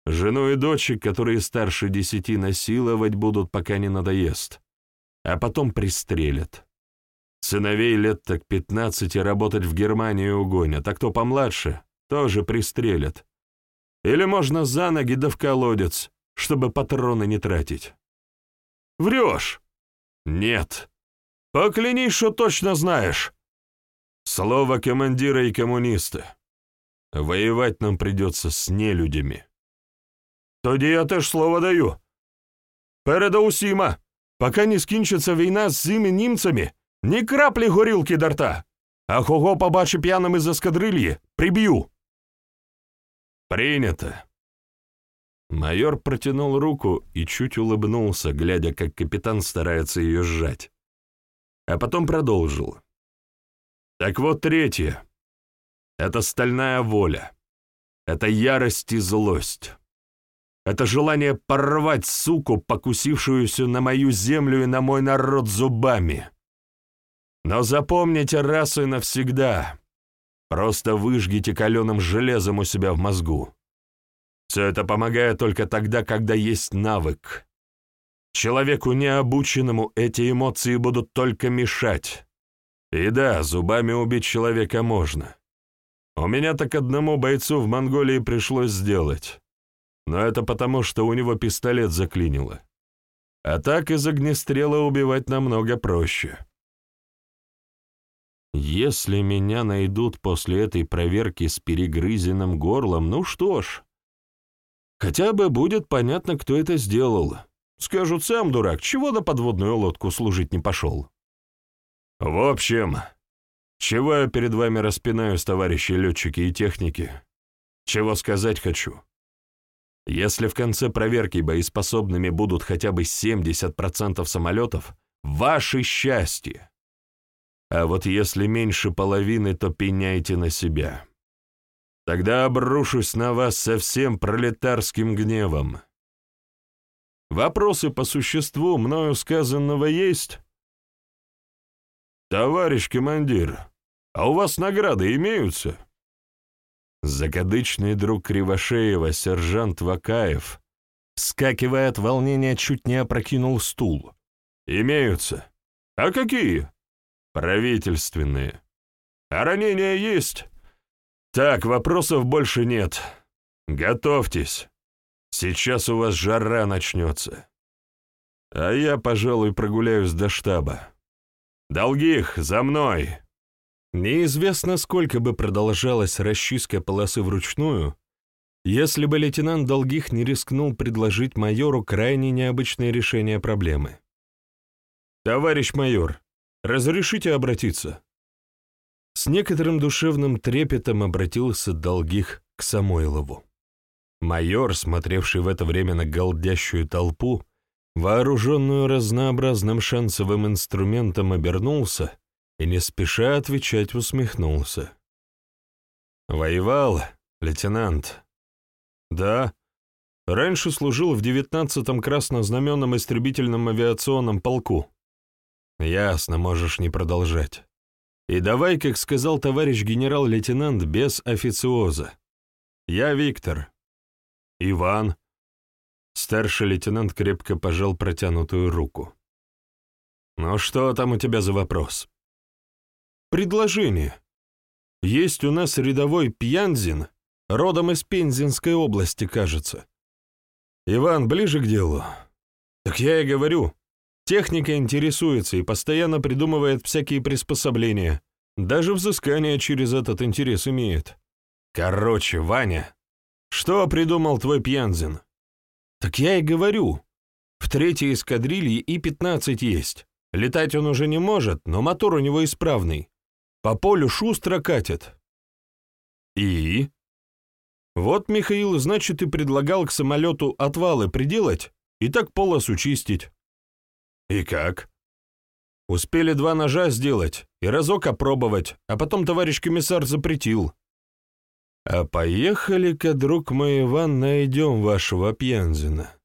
Жену и дочек, которые старше десяти, насиловать будут, пока не надоест, а потом пристрелят. Сыновей лет так пятнадцати работать в Германию угонят, а кто помладше, тоже пристрелят. Или можно за ноги да в колодец, чтобы патроны не тратить. Врешь? Нет. Поклянись, что точно знаешь. Слово командира и коммуниста. Воевать нам придется с нелюдями. Тоді я теж слово даю. Переда усіма, поки не скінчиться війна з цими німцями, ні краплі горілки до рта, а кого побачу п'яним із эскадрильи, прибью. Принято. Майор протянул руку и чуть улыбнулся, глядя, как капитан старается ее сжать. А потом продолжил. Так вот третье. Это стальная воля. Это ярость и злость. Это желание порвать суку, покусившуюся на мою землю и на мой народ зубами. Но запомните раз и навсегда. Просто выжгите каленым железом у себя в мозгу. Все это помогает только тогда, когда есть навык. Человеку необученному эти эмоции будут только мешать. И да, зубами убить человека можно. У меня так одному бойцу в Монголии пришлось сделать но это потому, что у него пистолет заклинило. А так из огнестрела убивать намного проще. Если меня найдут после этой проверки с перегрызенным горлом, ну что ж, хотя бы будет понятно, кто это сделал. Скажут, сам дурак, чего на подводную лодку служить не пошел? В общем, чего я перед вами распинаюсь, товарищи летчики и техники? Чего сказать хочу? Если в конце проверки боеспособными будут хотя бы 70% самолетов, ваше счастье. А вот если меньше половины, то пеняйте на себя. Тогда обрушусь на вас со всем пролетарским гневом. Вопросы по существу мною сказанного есть? «Товарищ командир, а у вас награды имеются?» Закадычный друг Кривошеева, сержант Вакаев, скакивая от волнения, чуть не опрокинул стул. «Имеются. А какие?» «Правительственные. А ранения есть?» «Так, вопросов больше нет. Готовьтесь. Сейчас у вас жара начнется. А я, пожалуй, прогуляюсь до штаба. Долгих, за мной!» Неизвестно, сколько бы продолжалась расчистка полосы вручную, если бы лейтенант Долгих не рискнул предложить майору крайне необычное решение проблемы. «Товарищ майор, разрешите обратиться?» С некоторым душевным трепетом обратился Долгих к Самойлову. Майор, смотревший в это время на голдящую толпу, вооруженную разнообразным шансовым инструментом, обернулся и не спеша отвечать усмехнулся. «Воевал, лейтенант?» «Да. Раньше служил в девятнадцатом краснознаменном истребительном авиационном полку». «Ясно, можешь не продолжать. И давай, как сказал товарищ генерал-лейтенант, без официоза. Я Виктор. Иван». Старший лейтенант крепко пожал протянутую руку. «Ну что там у тебя за вопрос?» Предложение. Есть у нас рядовой Пьянзин, родом из Пензенской области, кажется. Иван, ближе к делу. Так я и говорю. Техника интересуется и постоянно придумывает всякие приспособления. Даже взыскание через этот интерес имеет. Короче, Ваня, что придумал твой Пьянзин? Так я и говорю. В третьей эскадрилье и 15 есть. Летать он уже не может, но мотор у него исправный. По полю шустро катит. И? Вот, Михаил, значит, и предлагал к самолету отвалы приделать и так полосу чистить. И как? Успели два ножа сделать и разок опробовать, а потом товарищ комиссар запретил. А поехали-ка, друг мой Иван, найдем вашего Пьянзина.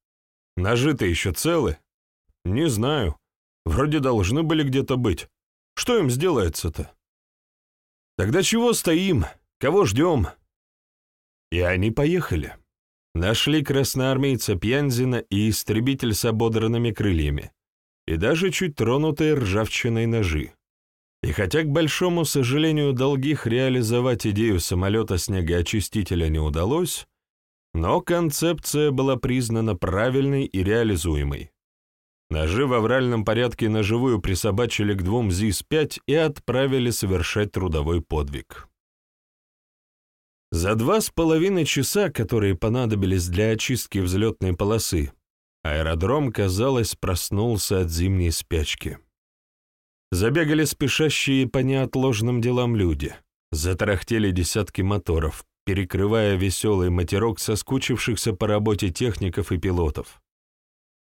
Ножи-то еще целы? Не знаю. Вроде должны были где-то быть. Что им сделается-то? Тогда чего стоим? Кого ждем? И они поехали. Нашли красноармейца Пьянзина и истребитель с ободранными крыльями, и даже чуть тронутые ржавчиной ножи. И хотя, к большому сожалению, долгих реализовать идею самолета-снегоочистителя не удалось, но концепция была признана правильной и реализуемой. Ножи в авральном порядке ножевую присобачили к двум ЗИС-5 и отправили совершать трудовой подвиг. За два с половиной часа, которые понадобились для очистки взлетной полосы, аэродром, казалось, проснулся от зимней спячки. Забегали спешащие по неотложным делам люди, затарахтели десятки моторов, перекрывая веселый матерок соскучившихся по работе техников и пилотов.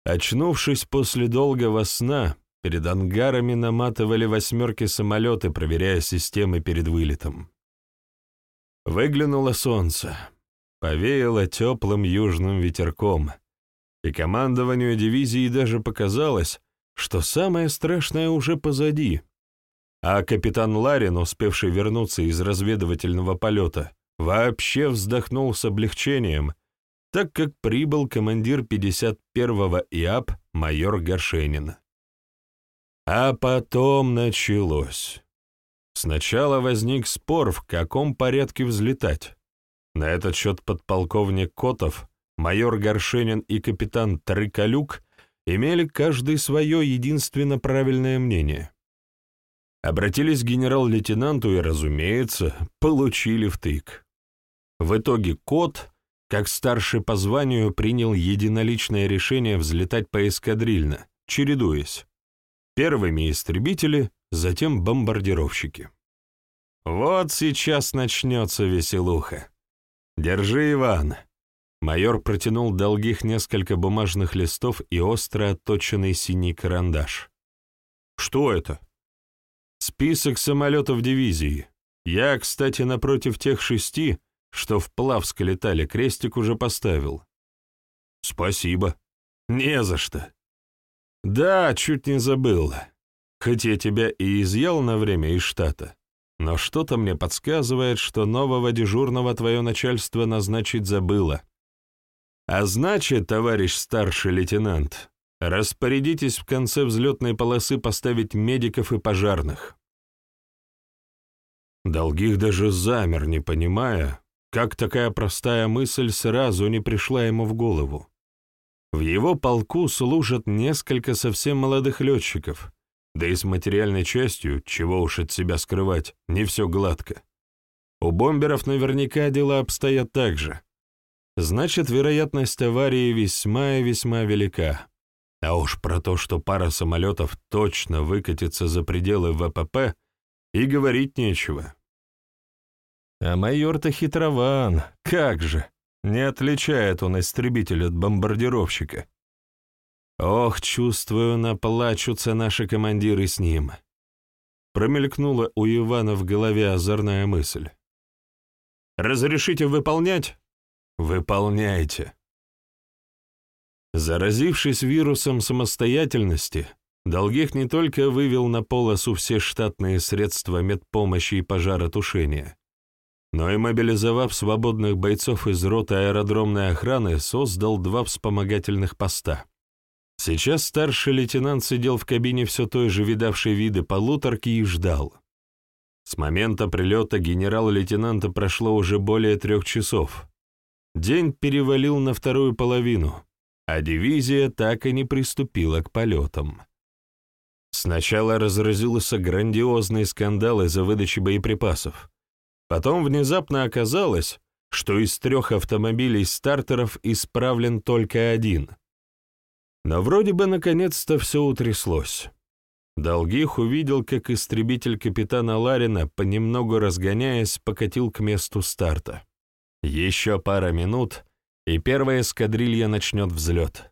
Очнувшись после долгого сна, перед ангарами наматывали восьмерки самолеты, проверяя системы перед вылетом. Выглянуло солнце, повеяло теплым южным ветерком, и командованию дивизии даже показалось, что самое страшное уже позади, а капитан Ларин, успевший вернуться из разведывательного полета, вообще вздохнул с облегчением, так как прибыл командир 51-го ИАП майор Горшенин. А потом началось. Сначала возник спор, в каком порядке взлетать. На этот счет подполковник Котов, майор Горшенин и капитан Трыкалюк имели каждый свое единственно правильное мнение. Обратились к генерал-лейтенанту и, разумеется, получили втык. В итоге Кот как старший по званию принял единоличное решение взлетать поэскадрильно, чередуясь. Первыми истребители, затем бомбардировщики. Вот сейчас начнется веселуха. Держи, Иван. Майор протянул долгих несколько бумажных листов и остро отточенный синий карандаш. Что это? Список самолетов дивизии. Я, кстати, напротив тех шести, что в Плавск летали, крестик уже поставил. Спасибо. Не за что. Да, чуть не забыл. Хоть я тебя и изъял на время из штата, но что-то мне подсказывает, что нового дежурного твое начальство назначить забыло. А значит, товарищ старший лейтенант, распорядитесь в конце взлетной полосы поставить медиков и пожарных. Долгих даже замер, не понимая, как такая простая мысль сразу не пришла ему в голову. В его полку служат несколько совсем молодых летчиков, да и с материальной частью, чего уж от себя скрывать, не все гладко. У бомберов наверняка дела обстоят так же. Значит, вероятность аварии весьма и весьма велика. А уж про то, что пара самолетов точно выкатится за пределы ВПП, и говорить нечего. А майор-то хитрован, как же! Не отличает он истребитель от бомбардировщика. Ох, чувствую, наплачутся наши командиры с ним. Промелькнула у Ивана в голове озорная мысль. «Разрешите выполнять?» «Выполняйте». Заразившись вирусом самостоятельности, Долгих не только вывел на полосу все штатные средства медпомощи и пожаротушения, но и, мобилизовав свободных бойцов из роты аэродромной охраны, создал два вспомогательных поста. Сейчас старший лейтенант сидел в кабине все той же видавшей виды полуторки и ждал. С момента прилета генерал-лейтенанта прошло уже более трех часов. День перевалил на вторую половину, а дивизия так и не приступила к полетам. Сначала разразился грандиозный скандал из-за выдачи боеприпасов. Потом внезапно оказалось, что из трех автомобилей-стартеров исправлен только один. Но вроде бы наконец-то все утряслось. Долгих увидел, как истребитель капитана Ларина, понемногу разгоняясь, покатил к месту старта. Еще пара минут, и первая эскадрилья начнет взлет.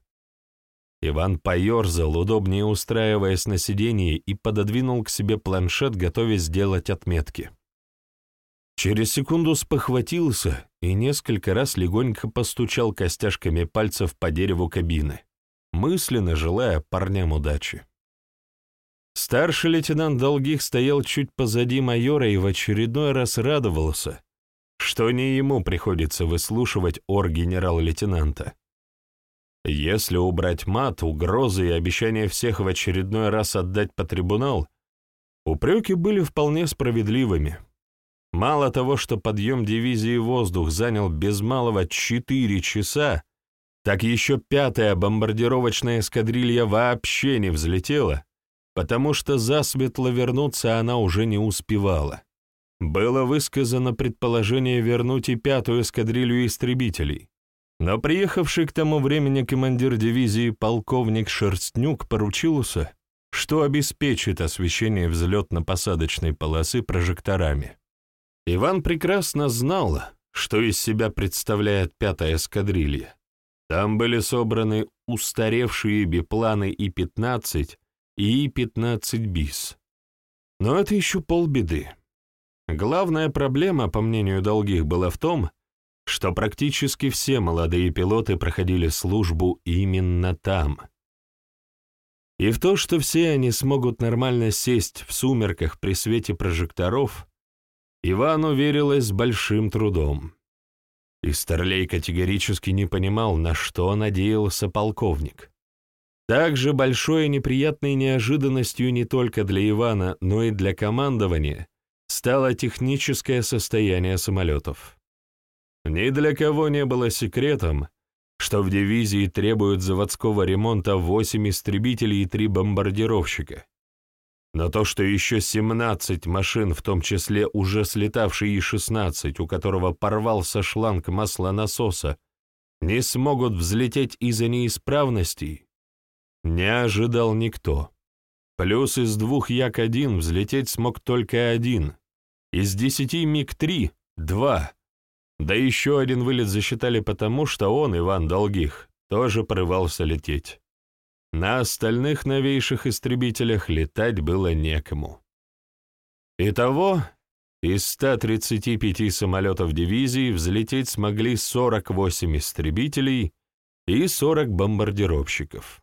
Иван поерзал, удобнее устраиваясь на сиденье, и пододвинул к себе планшет, готовясь сделать отметки. Через секунду спохватился и несколько раз легонько постучал костяшками пальцев по дереву кабины, мысленно желая парням удачи. Старший лейтенант Долгих стоял чуть позади майора и в очередной раз радовался, что не ему приходится выслушивать ор генерал-лейтенанта. Если убрать мат, угрозы и обещание всех в очередной раз отдать по трибунал, упреки были вполне справедливыми. Мало того, что подъем дивизии «Воздух» занял без малого четыре часа, так еще пятая бомбардировочная эскадрилья вообще не взлетела, потому что засветло вернуться она уже не успевала. Было высказано предположение вернуть и пятую эскадрилью истребителей, но приехавший к тому времени командир дивизии полковник Шерстнюк поручился, что обеспечит освещение взлетно-посадочной полосы прожекторами. Иван прекрасно знал, что из себя представляет пятая эскадрилья. Там были собраны устаревшие бипланы И-15 и И-15 БИС. Но это еще полбеды. Главная проблема, по мнению Долгих, была в том, что практически все молодые пилоты проходили службу именно там. И в то, что все они смогут нормально сесть в сумерках при свете прожекторов, Ивану верилось с большим трудом. И Старлей категорически не понимал, на что надеялся полковник. Также большой и неприятной неожиданностью не только для Ивана, но и для командования стало техническое состояние самолетов. Ни для кого не было секретом, что в дивизии требуют заводского ремонта 8 истребителей и 3 бомбардировщика. Но то, что еще 17 машин, в том числе уже слетавший И-16, у которого порвался шланг маслонасоса, не смогут взлететь из-за неисправностей, не ожидал никто. Плюс из двух Як-1 взлететь смог только один, из десяти МиГ-3 — два. Да еще один вылет засчитали потому, что он, Иван Долгих, тоже порывался лететь. На остальных новейших истребителях летать было некому. Итого, из 135 самолетов дивизии взлететь смогли 48 истребителей и 40 бомбардировщиков.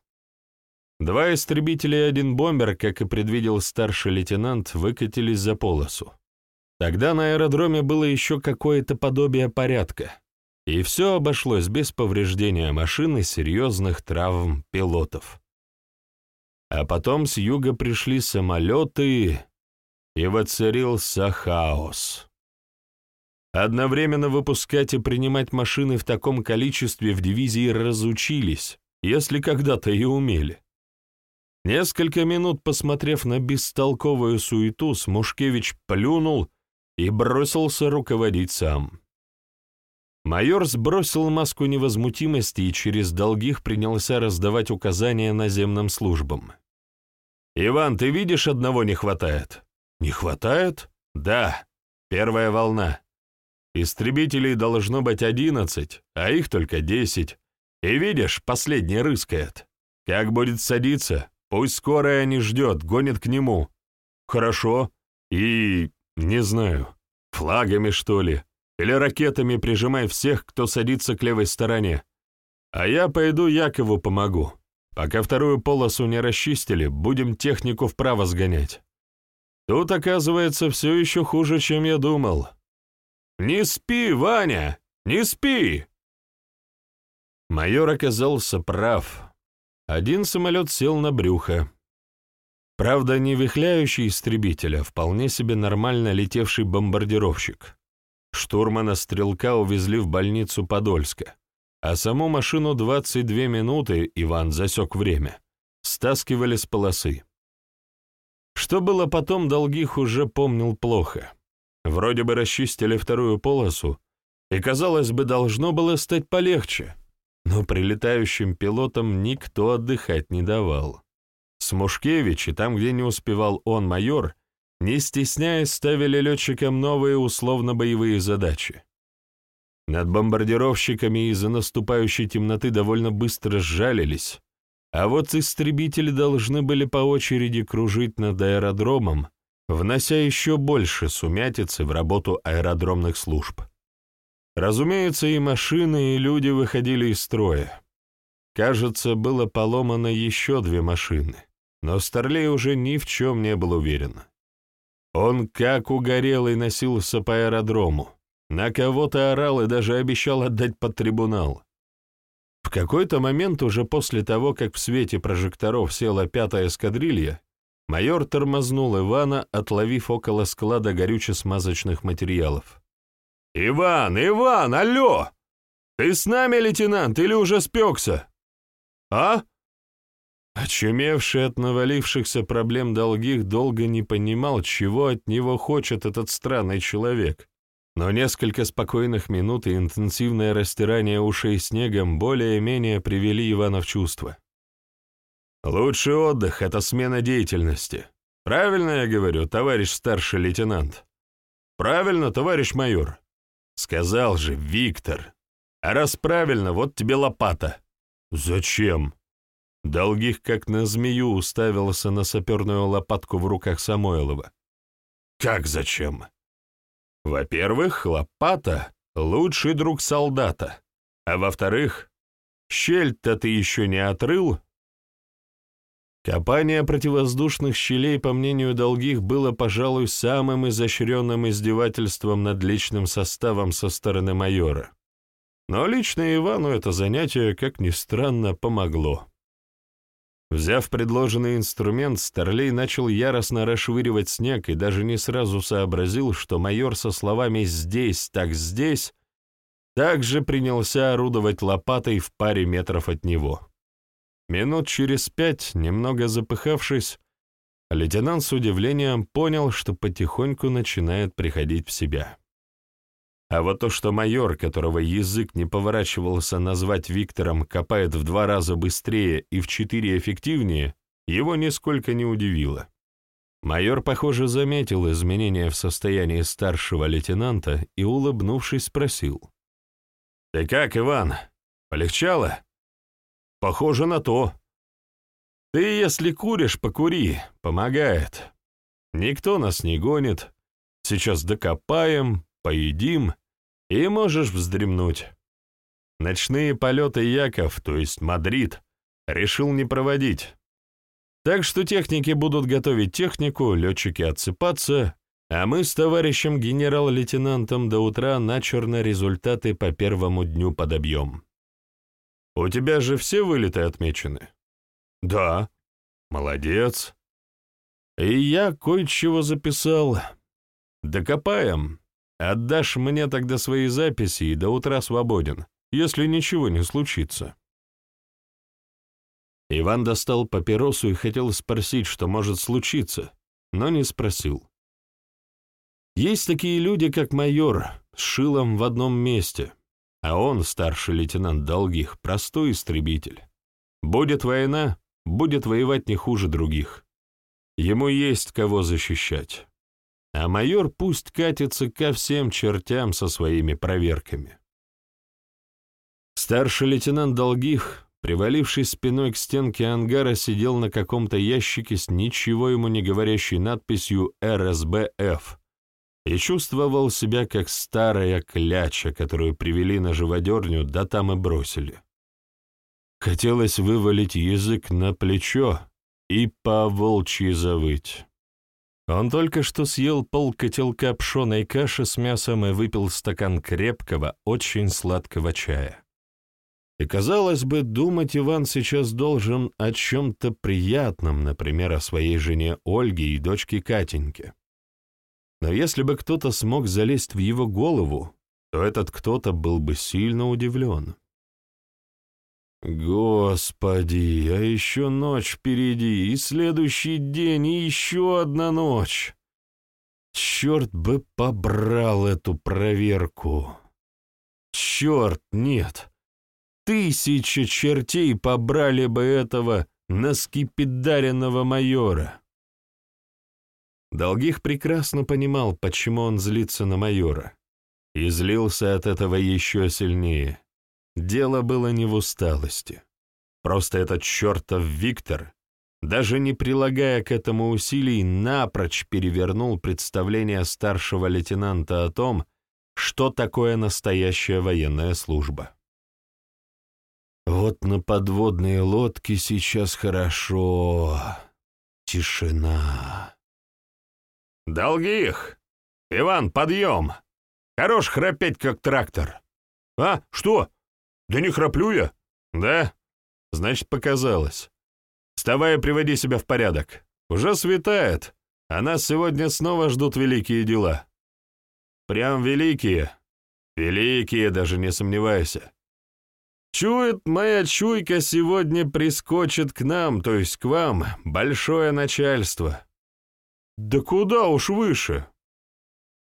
Два истребителя и один бомбер, как и предвидел старший лейтенант, выкатились за полосу. Тогда на аэродроме было еще какое-то подобие порядка, и все обошлось без повреждения машины серьезных травм пилотов. А потом с юга пришли самолеты, и воцарился хаос. Одновременно выпускать и принимать машины в таком количестве в дивизии разучились, если когда-то и умели. Несколько минут посмотрев на бестолковую суету, Смушкевич плюнул и бросился руководить сам. Майор сбросил маску невозмутимости и через долгих принялся раздавать указания наземным службам. «Иван, ты видишь, одного не хватает?» «Не хватает?» «Да, первая волна. Истребителей должно быть одиннадцать, а их только десять. И видишь, последний рыскает. Как будет садиться, пусть скорая не ждет, гонит к нему. Хорошо. И... не знаю, флагами, что ли? Или ракетами прижимай всех, кто садится к левой стороне. А я пойду Якову помогу. Пока вторую полосу не расчистили, будем технику вправо сгонять. Тут, оказывается, все еще хуже, чем я думал. Не спи, Ваня, не спи! Майор оказался прав. Один самолет сел на брюхо. Правда, не вихляющий истребитель, а вполне себе нормально летевший бомбардировщик. Штурмана-стрелка увезли в больницу Подольска, а саму машину 22 минуты, Иван засек время, стаскивали с полосы. Что было потом, Долгих уже помнил плохо. Вроде бы расчистили вторую полосу, и, казалось бы, должно было стать полегче, но прилетающим пилотам никто отдыхать не давал. Смушкевич и там, где не успевал он, майор, не стесняясь, ставили летчикам новые условно-боевые задачи. Над бомбардировщиками из-за наступающей темноты довольно быстро сжалились, а вот истребители должны были по очереди кружить над аэродромом, внося еще больше сумятицы в работу аэродромных служб. Разумеется, и машины, и люди выходили из строя. Кажется, было поломано еще две машины, но Старлей уже ни в чем не был уверен. Он как угорелый носился по аэродрому, на кого-то орал и даже обещал отдать под трибунал. В какой-то момент уже после того, как в свете прожекторов села пятая эскадрилья, майор тормознул Ивана, отловив около склада горюче-смазочных материалов. «Иван, Иван, алло! Ты с нами, лейтенант, или уже спекся? А?» Очумевший от навалившихся проблем долгих долго не понимал, чего от него хочет этот странный человек. Но несколько спокойных минут и интенсивное растирание ушей снегом более-менее привели Ивана в чувство. «Лучший отдых — это смена деятельности. Правильно я говорю, товарищ старший лейтенант?» «Правильно, товарищ майор?» Сказал же, Виктор. А раз правильно, вот тебе лопата. Зачем? Долгих, как на змею, уставился на саперную лопатку в руках Самойлова. Как зачем? Во-первых, лопата — лучший друг солдата. А во-вторых, щель-то ты еще не отрыл, Копание противовоздушных щелей, по мнению долгих, было, пожалуй, самым изощренным издевательством над личным составом со стороны майора. Но лично Ивану это занятие, как ни странно, помогло. Взяв предложенный инструмент, Старлей начал яростно расшвыривать снег и даже не сразу сообразил, что майор со словами «здесь, так здесь» также принялся орудовать лопатой в паре метров от него. Минут через пять, немного запыхавшись, лейтенант с удивлением понял, что потихоньку начинает приходить в себя. А вот то, что майор, которого язык не поворачивался назвать Виктором, копает в два раза быстрее и в четыре эффективнее, его нисколько не удивило. Майор, похоже, заметил изменения в состоянии старшего лейтенанта и, улыбнувшись, спросил. «Ты как, Иван? Полегчало?» Похоже на то. Ты, если куришь, покури, помогает. Никто нас не гонит. Сейчас докопаем, поедим, и можешь вздремнуть. Ночные полеты Яков, то есть Мадрид, решил не проводить. Так что техники будут готовить технику, летчики отсыпаться, а мы с товарищем генерал-лейтенантом до утра начерно результаты по первому дню подобьем. У тебя же все вылеты отмечены? Да. Молодец. И я кое-чего записал. Докопаем. Отдашь мне тогда свои записи и до утра свободен, если ничего не случится. Иван достал папиросу и хотел спросить, что может случиться, но не спросил. Есть такие люди, как майор, с шилом в одном месте, а он, старший лейтенант Долгих, простой истребитель. Будет война, будет воевать не хуже других. Ему есть кого защищать. А майор пусть катится ко всем чертям со своими проверками. Старший лейтенант Долгих, привалившись спиной к стенке ангара, сидел на каком-то ящике с ничего ему не говорящей надписью «РСБФ», и чувствовал себя как старая кляча, которую привели на живодерню, да там и бросили. Хотелось вывалить язык на плечо и по волчьи завыть. Он только что съел пол котелка пшеной каши с мясом и выпил стакан крепкого, очень сладкого чая. И, казалось бы, думать Иван сейчас должен о чем-то приятном, например, о своей жене Ольге и дочке Катеньке. Но если бы кто-то смог залезть в его голову, то этот кто-то был бы сильно удивлен. Господи, а еще ночь впереди, и следующий день, и еще одна ночь. Черт бы побрал эту проверку. Черт, нет. Тысячи чертей побрали бы этого наскипидаренного майора. Долгих прекрасно понимал, почему он злится на майора, и злился от этого еще сильнее. Дело было не в усталости. Просто этот чертов Виктор, даже не прилагая к этому усилий, напрочь перевернул представление старшего лейтенанта о том, что такое настоящая военная служба. Вот на подводные лодки сейчас хорошо. Тишина. «Долгих! Иван, подъем! Хорош храпеть, как трактор!» «А, что? Да не храплю я!» «Да? Значит, показалось. Вставай и приводи себя в порядок. Уже светает, а нас сегодня снова ждут великие дела. Прям великие. Великие, даже не сомневайся. Чует моя чуйка сегодня прискочит к нам, то есть к вам, большое начальство. Да куда уж выше?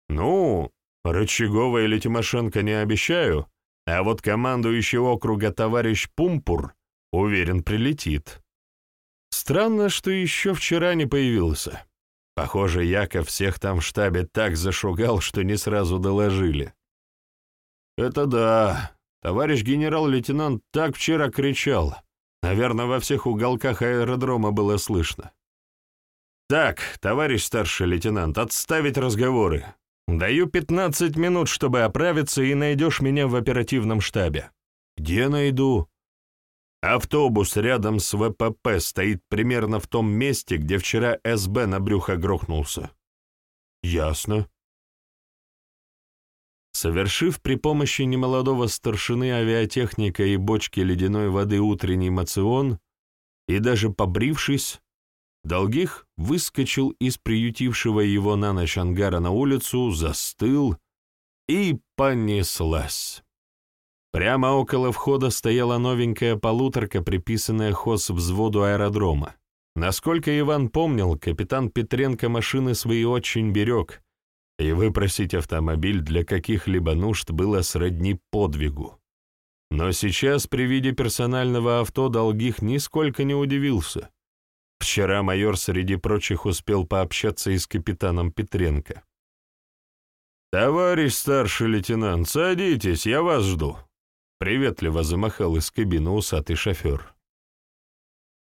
Ну, Рычагова или Тимошенко не обещаю, а вот командующий округа товарищ Пумпур, уверен, прилетит. Странно, что еще вчера не появился. Похоже, Яков всех там в штабе так зашугал, что не сразу доложили. Это да, товарищ генерал-лейтенант так вчера кричал. Наверное, во всех уголках аэродрома было слышно. «Так, товарищ старший лейтенант, отставить разговоры. Даю 15 минут, чтобы оправиться, и найдешь меня в оперативном штабе». «Где найду?» «Автобус рядом с ВПП стоит примерно в том месте, где вчера СБ на брюхо грохнулся». «Ясно». Совершив при помощи немолодого старшины авиатехника и бочки ледяной воды утренний мацион, и даже побрившись, Долгих выскочил из приютившего его на ночь ангара на улицу, застыл и понеслась. Прямо около входа стояла новенькая полуторка, приписанная взводу аэродрома. Насколько Иван помнил, капитан Петренко машины свои очень берег, и выпросить автомобиль для каких-либо нужд было сродни подвигу. Но сейчас при виде персонального авто Долгих нисколько не удивился. Вчера майор среди прочих успел пообщаться и с капитаном Петренко. «Товарищ старший лейтенант, садитесь, я вас жду», — приветливо замахал из кабины усатый шофер.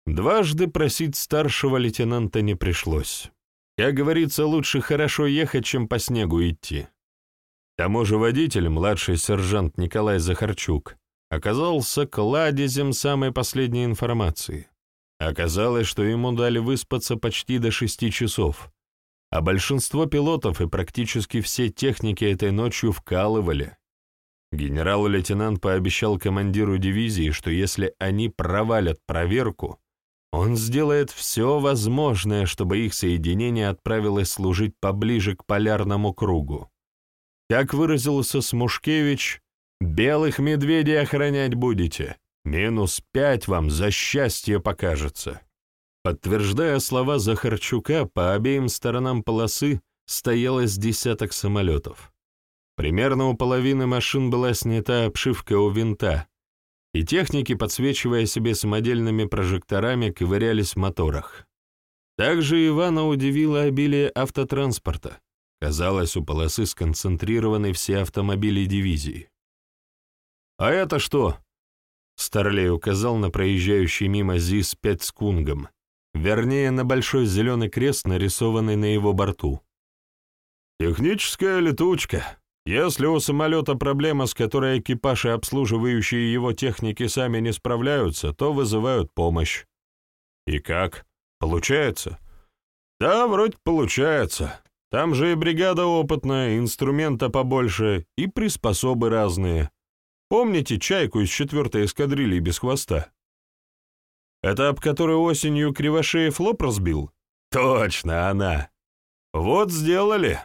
Дважды просить старшего лейтенанта не пришлось. Как говорится, лучше хорошо ехать, чем по снегу идти. К тому же водитель, младший сержант Николай Захарчук, оказался кладезем самой последней информации. Оказалось, что ему дали выспаться почти до шести часов, а большинство пилотов и практически все техники этой ночью вкалывали. Генерал-лейтенант пообещал командиру дивизии, что если они провалят проверку, он сделает все возможное, чтобы их соединение отправилось служить поближе к полярному кругу. Как выразился Смушкевич, «белых медведей охранять будете, минус пять вам за счастье покажется». Подтверждая слова Захарчука, по обеим сторонам полосы стояло с десяток самолетов. Примерно у половины машин была снята обшивка у винта, и техники, подсвечивая себе самодельными прожекторами, ковырялись в моторах. Также Ивана удивило обилие автотранспорта. Казалось, у полосы сконцентрированы все автомобили дивизии. «А это что?» Старлей указал на проезжающий мимо ЗИС-5 с кунгом, вернее, на большой зеленый крест, нарисованный на его борту. «Техническая летучка», если у самолета проблема, с которой экипаж и обслуживающие его техники сами не справляются, то вызывают помощь. И как? Получается? Да, вроде получается. Там же и бригада опытная, инструмента побольше, и приспособы разные. Помните чайку из четвертой эскадрильи без хвоста? Это об которой осенью Кривошеев лоб разбил? Точно, она. Вот сделали.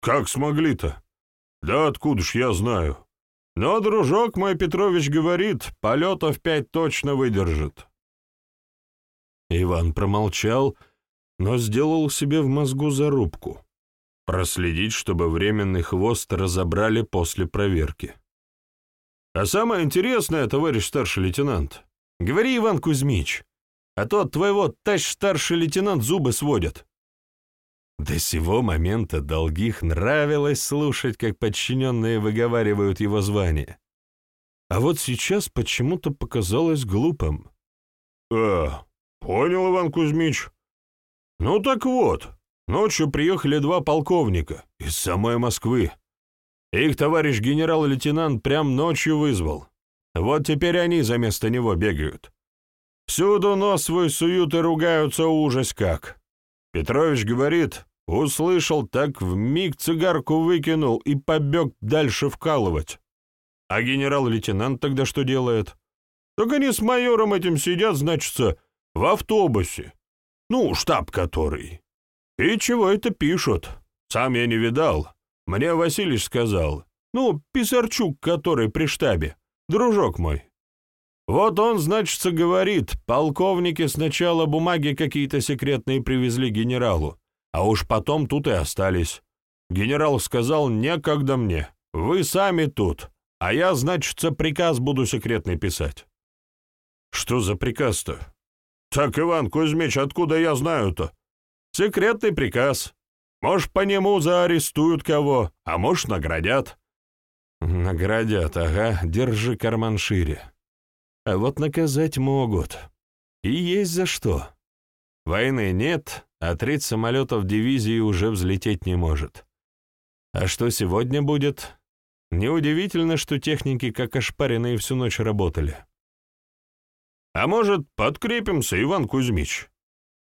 Как смогли-то? «Да откуда ж я знаю? Но дружок мой Петрович говорит, полетов пять точно выдержит». Иван промолчал, но сделал себе в мозгу зарубку. Проследить, чтобы временный хвост разобрали после проверки. «А самое интересное, товарищ старший лейтенант, говори, Иван Кузьмич, а то от твоего тащ старший лейтенант зубы сводят». До сего момента Долгих нравилось слушать, как подчиненные выговаривают его звание. А вот сейчас почему-то показалось глупым. «А, понял, Иван Кузьмич. Ну так вот, ночью приехали два полковника из самой Москвы. Их товарищ генерал-лейтенант прям ночью вызвал. Вот теперь они за место него бегают. Всюду нос свой суют и ругаются ужас как. Петрович говорит, услышал, так в миг цигарку выкинул и побег дальше вкалывать. А генерал-лейтенант тогда что делает? Так они с майором этим сидят, значится, в автобусе. Ну, штаб который. И чего это пишут? Сам я не видал. Мне Василий сказал. Ну, Писарчук, который при штабе. Дружок мой. Вот он, значится, говорит, полковники сначала бумаги какие-то секретные привезли генералу, а уж потом тут и остались. Генерал сказал, некогда мне, вы сами тут, а я, значится, приказ буду секретный писать. Что за приказ-то? Так, Иван Кузьмич, откуда я знаю-то? Секретный приказ. Может, по нему заарестуют кого, а может, наградят. Наградят, ага, держи карман шире. А вот наказать могут. И есть за что. Войны нет, а треть самолетов дивизии уже взлететь не может. А что сегодня будет? Неудивительно, что техники как ошпаренные всю ночь работали. «А может, подкрепимся, Иван Кузьмич?» —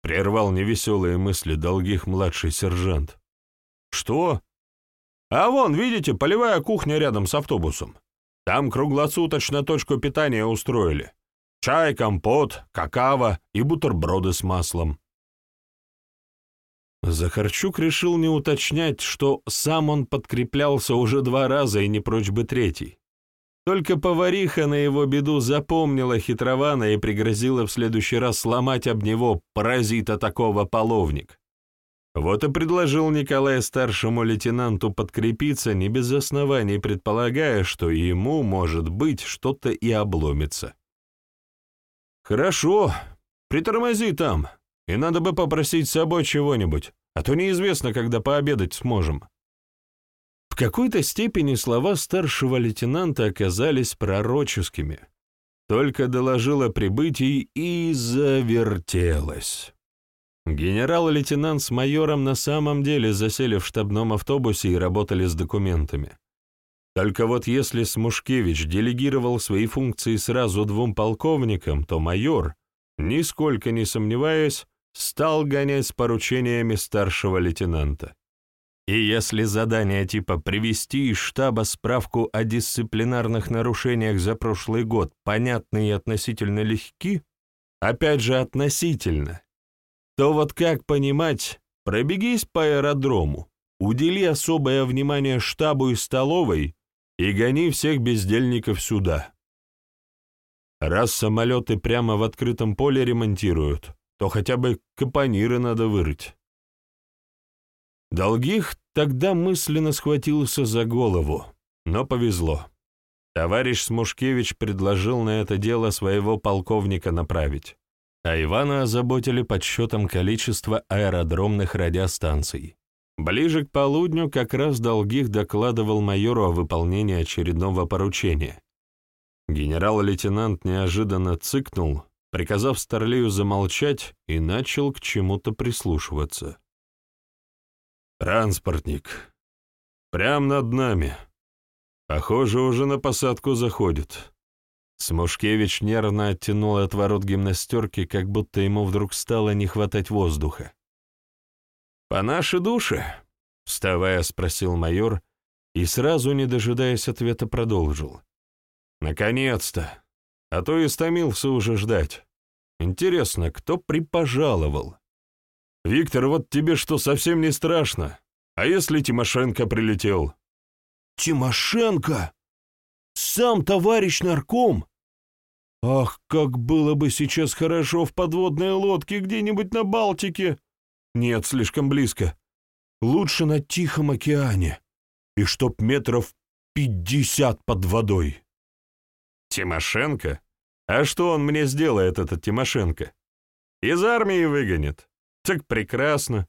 прервал невеселые мысли долгих младший сержант. «Что?» «А вон, видите, полевая кухня рядом с автобусом. Там круглосуточно точку питания устроили. Чай, компот, какао и бутерброды с маслом. Захарчук решил не уточнять, что сам он подкреплялся уже два раза и не прочь бы третий. Только повариха на его беду запомнила хитрована и пригрозила в следующий раз сломать об него паразита такого половник. Вот и предложил Николай старшему лейтенанту подкрепиться, не без оснований предполагая, что ему, может быть, что-то и обломится. «Хорошо, притормози там, и надо бы попросить с собой чего-нибудь, а то неизвестно, когда пообедать сможем». Какой-то степени слова старшего лейтенанта оказались пророческими. Только доложила о прибытии и завертелась. Генерал-лейтенант с майором на самом деле засели в штабном автобусе и работали с документами. Только вот если Смушкевич делегировал свои функции сразу двум полковникам, то майор, нисколько не сомневаясь, стал гонять с поручениями старшего лейтенанта. И если задание типа привести из штаба справку о дисциплинарных нарушениях за прошлый год понятны и относительно легки, опять же относительно, то вот как понимать, пробегись по аэродрому, удели особое внимание штабу и столовой и гони всех бездельников сюда. Раз самолеты прямо в открытом поле ремонтируют, то хотя бы капониры надо вырыть. Долгих тогда мысленно схватился за голову, но повезло. Товарищ Смушкевич предложил на это дело своего полковника направить, а Ивана озаботили подсчетом количества аэродромных радиостанций. Ближе к полудню как раз Долгих докладывал майору о выполнении очередного поручения. Генерал-лейтенант неожиданно цыкнул, приказав Старлею замолчать, и начал к чему-то прислушиваться. «Транспортник. Прям над нами. Похоже, уже на посадку заходит». Смушкевич нервно оттянул от ворот гимнастерки, как будто ему вдруг стало не хватать воздуха. «По нашей душе?» — вставая, спросил майор и, сразу не дожидаясь ответа, продолжил. «Наконец-то! А то истомился уже ждать. Интересно, кто припожаловал?» «Виктор, вот тебе что, совсем не страшно? А если Тимошенко прилетел?» «Тимошенко? Сам товарищ нарком? Ах, как было бы сейчас хорошо в подводной лодке где-нибудь на Балтике! Нет, слишком близко. Лучше на Тихом океане. И чтоб метров пятьдесят под водой». «Тимошенко? А что он мне сделает, этот Тимошенко? Из армии выгонит?» Так прекрасно.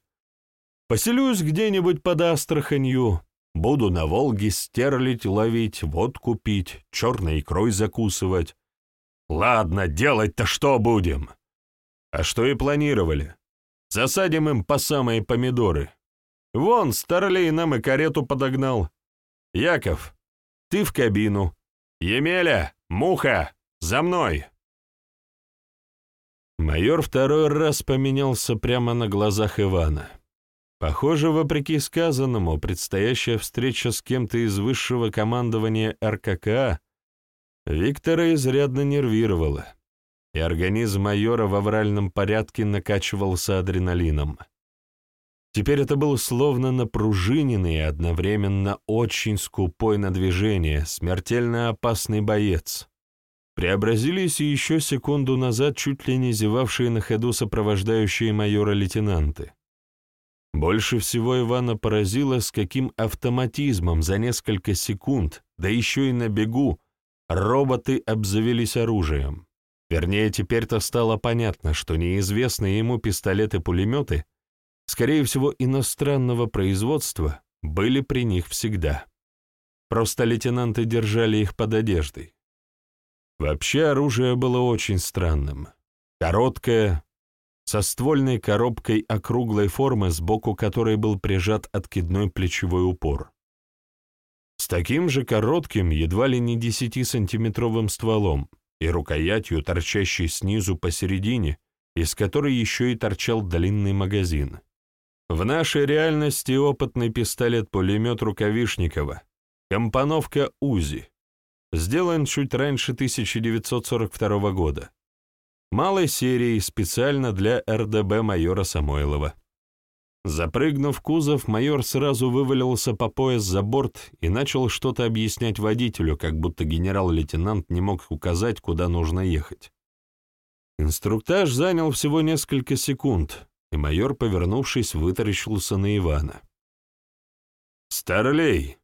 Поселюсь где-нибудь под Астраханью, буду на Волге стерлить, ловить, водку пить, черной икрой закусывать. Ладно, делать-то что будем? А что и планировали. Засадим им по самые помидоры. Вон, Старлей нам и карету подогнал. Яков, ты в кабину. Емеля, Муха, за мной. Майор второй раз поменялся прямо на глазах Ивана. Похоже, вопреки сказанному, предстоящая встреча с кем-то из высшего командования РККА Виктора изрядно нервировала, и организм майора в авральном порядке накачивался адреналином. Теперь это был словно напружиненный и одновременно очень скупой на движение, смертельно опасный боец, преобразились и еще секунду назад чуть ли не зевавшие на ходу сопровождающие майора лейтенанты. Больше всего Ивана поразило, с каким автоматизмом за несколько секунд, да еще и на бегу, роботы обзавелись оружием. Вернее, теперь-то стало понятно, что неизвестные ему пистолеты-пулеметы, скорее всего, иностранного производства, были при них всегда. Просто лейтенанты держали их под одеждой. Вообще оружие было очень странным. Короткое, со ствольной коробкой округлой формы, сбоку которой был прижат откидной плечевой упор. С таким же коротким, едва ли не 10-сантиметровым стволом и рукоятью, торчащей снизу посередине, из которой еще и торчал длинный магазин. В нашей реальности опытный пистолет-пулемет Рукавишникова, компоновка УЗИ, Сделан чуть раньше 1942 года. Малой серией специально для РДБ майора Самойлова. Запрыгнув в кузов, майор сразу вывалился по пояс за борт и начал что-то объяснять водителю, как будто генерал-лейтенант не мог указать, куда нужно ехать. Инструктаж занял всего несколько секунд, и майор, повернувшись, вытаращился на Ивана. «Старлей,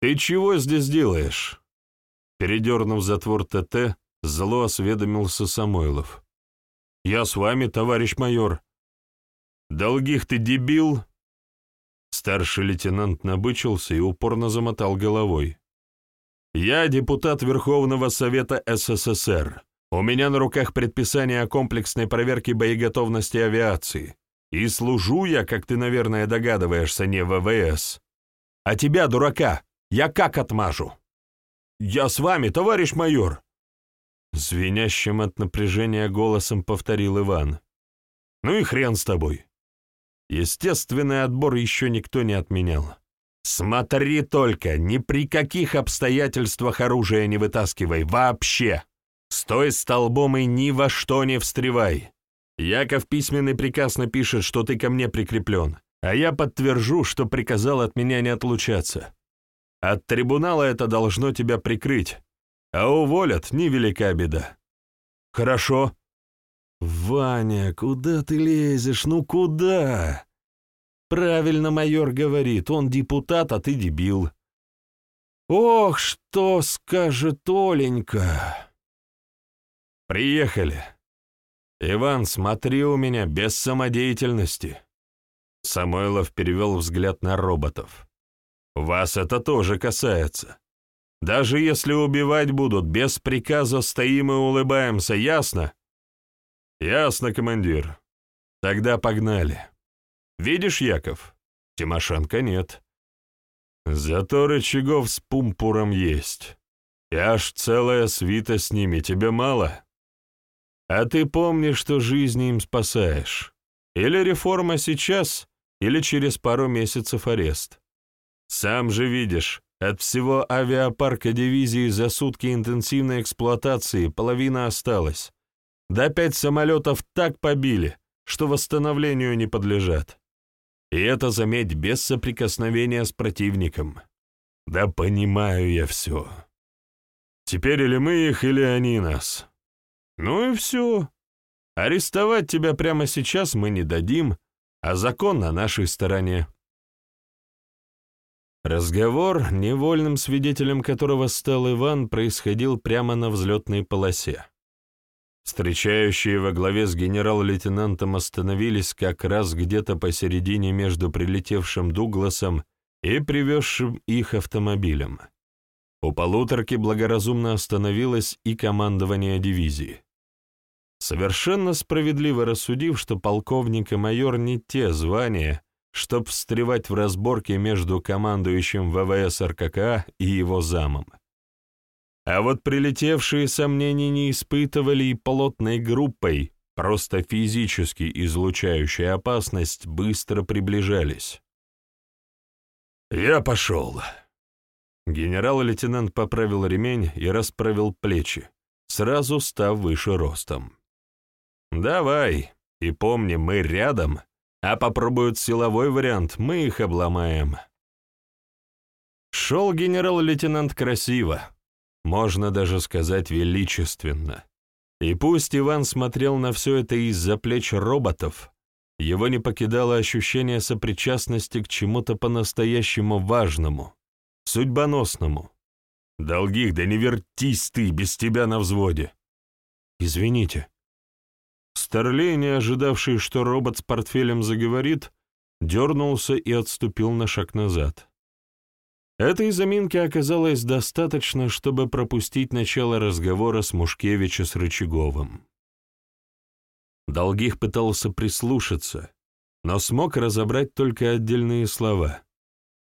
ты чего здесь делаешь?» Передернув затвор ТТ, зло осведомился Самойлов. «Я с вами, товарищ майор». «Долгих ты дебил?» Старший лейтенант набычился и упорно замотал головой. «Я депутат Верховного Совета СССР. У меня на руках предписание о комплексной проверке боеготовности авиации. И служу я, как ты, наверное, догадываешься, не ВВС. А тебя, дурака, я как отмажу?» «Я с вами, товарищ майор!» Звенящим от напряжения голосом повторил Иван. «Ну и хрен с тобой. Естественный отбор еще никто не отменял. Смотри только, ни при каких обстоятельствах оружие не вытаскивай, вообще. Стой столбом и ни во что не встревай. Яков письменный приказ напишет, что ты ко мне прикреплен, а я подтвержу, что приказал от меня не отлучаться. От трибунала это должно тебя прикрыть, а уволят — невелика беда. Хорошо. Ваня, куда ты лезешь? Ну куда? Правильно майор говорит, он депутат, а ты дебил. Ох, что скажет Оленька. Приехали. Иван, смотри у меня, без самодеятельности. Самойлов перевел взгляд на роботов. Вас это тоже касается. Даже если убивать будут, без приказа стоим и улыбаемся, ясно? Ясно, командир. Тогда погнали. Видишь, Яков? Тимошенко нет. Зато рычагов с пумпуром есть. И аж целая свита с ними, тебе мало? А ты помни, что жизни им спасаешь. Или реформа сейчас, или через пару месяцев арест. Сам же видишь, от всего авиапарка дивизии за сутки интенсивной эксплуатации половина осталась. Да пять самолетов так побили, что восстановлению не подлежат. И это, заметь, без соприкосновения с противником. Да понимаю я все. Теперь или мы их, или они нас. Ну и все. Арестовать тебя прямо сейчас мы не дадим, а закон на нашей стороне. Разговор, невольным свидетелем которого стал Иван, происходил прямо на взлетной полосе. Встречающие во главе с генерал-лейтенантом остановились как раз где-то посередине между прилетевшим Дугласом и привезшим их автомобилем. У полуторки благоразумно остановилось и командование дивизии. Совершенно справедливо рассудив, что полковник и майор не те звания, чтобы встревать в разборки между командующим ВВС РКК и его замом. А вот прилетевшие сомнений не испытывали и плотной группой, просто физически излучающей опасность, быстро приближались. «Я пошел». Генерал-лейтенант поправил ремень и расправил плечи, сразу став выше ростом. «Давай, и помни, мы рядом, а попробуют силовой вариант, мы их обломаем. Шел генерал-лейтенант красиво, можно даже сказать величественно. И пусть Иван смотрел на все это из-за плеч роботов, его не покидало ощущение сопричастности к чему-то по-настоящему важному, судьбоносному. «Долгих, да не вертись ты, без тебя на взводе!» «Извините», Старлей, не ожидавший, что робот с портфелем заговорит, дернулся и отступил на шаг назад. Этой заминки оказалось достаточно, чтобы пропустить начало разговора с Мушкевича с Рычаговым. Долгих пытался прислушаться, но смог разобрать только отдельные слова.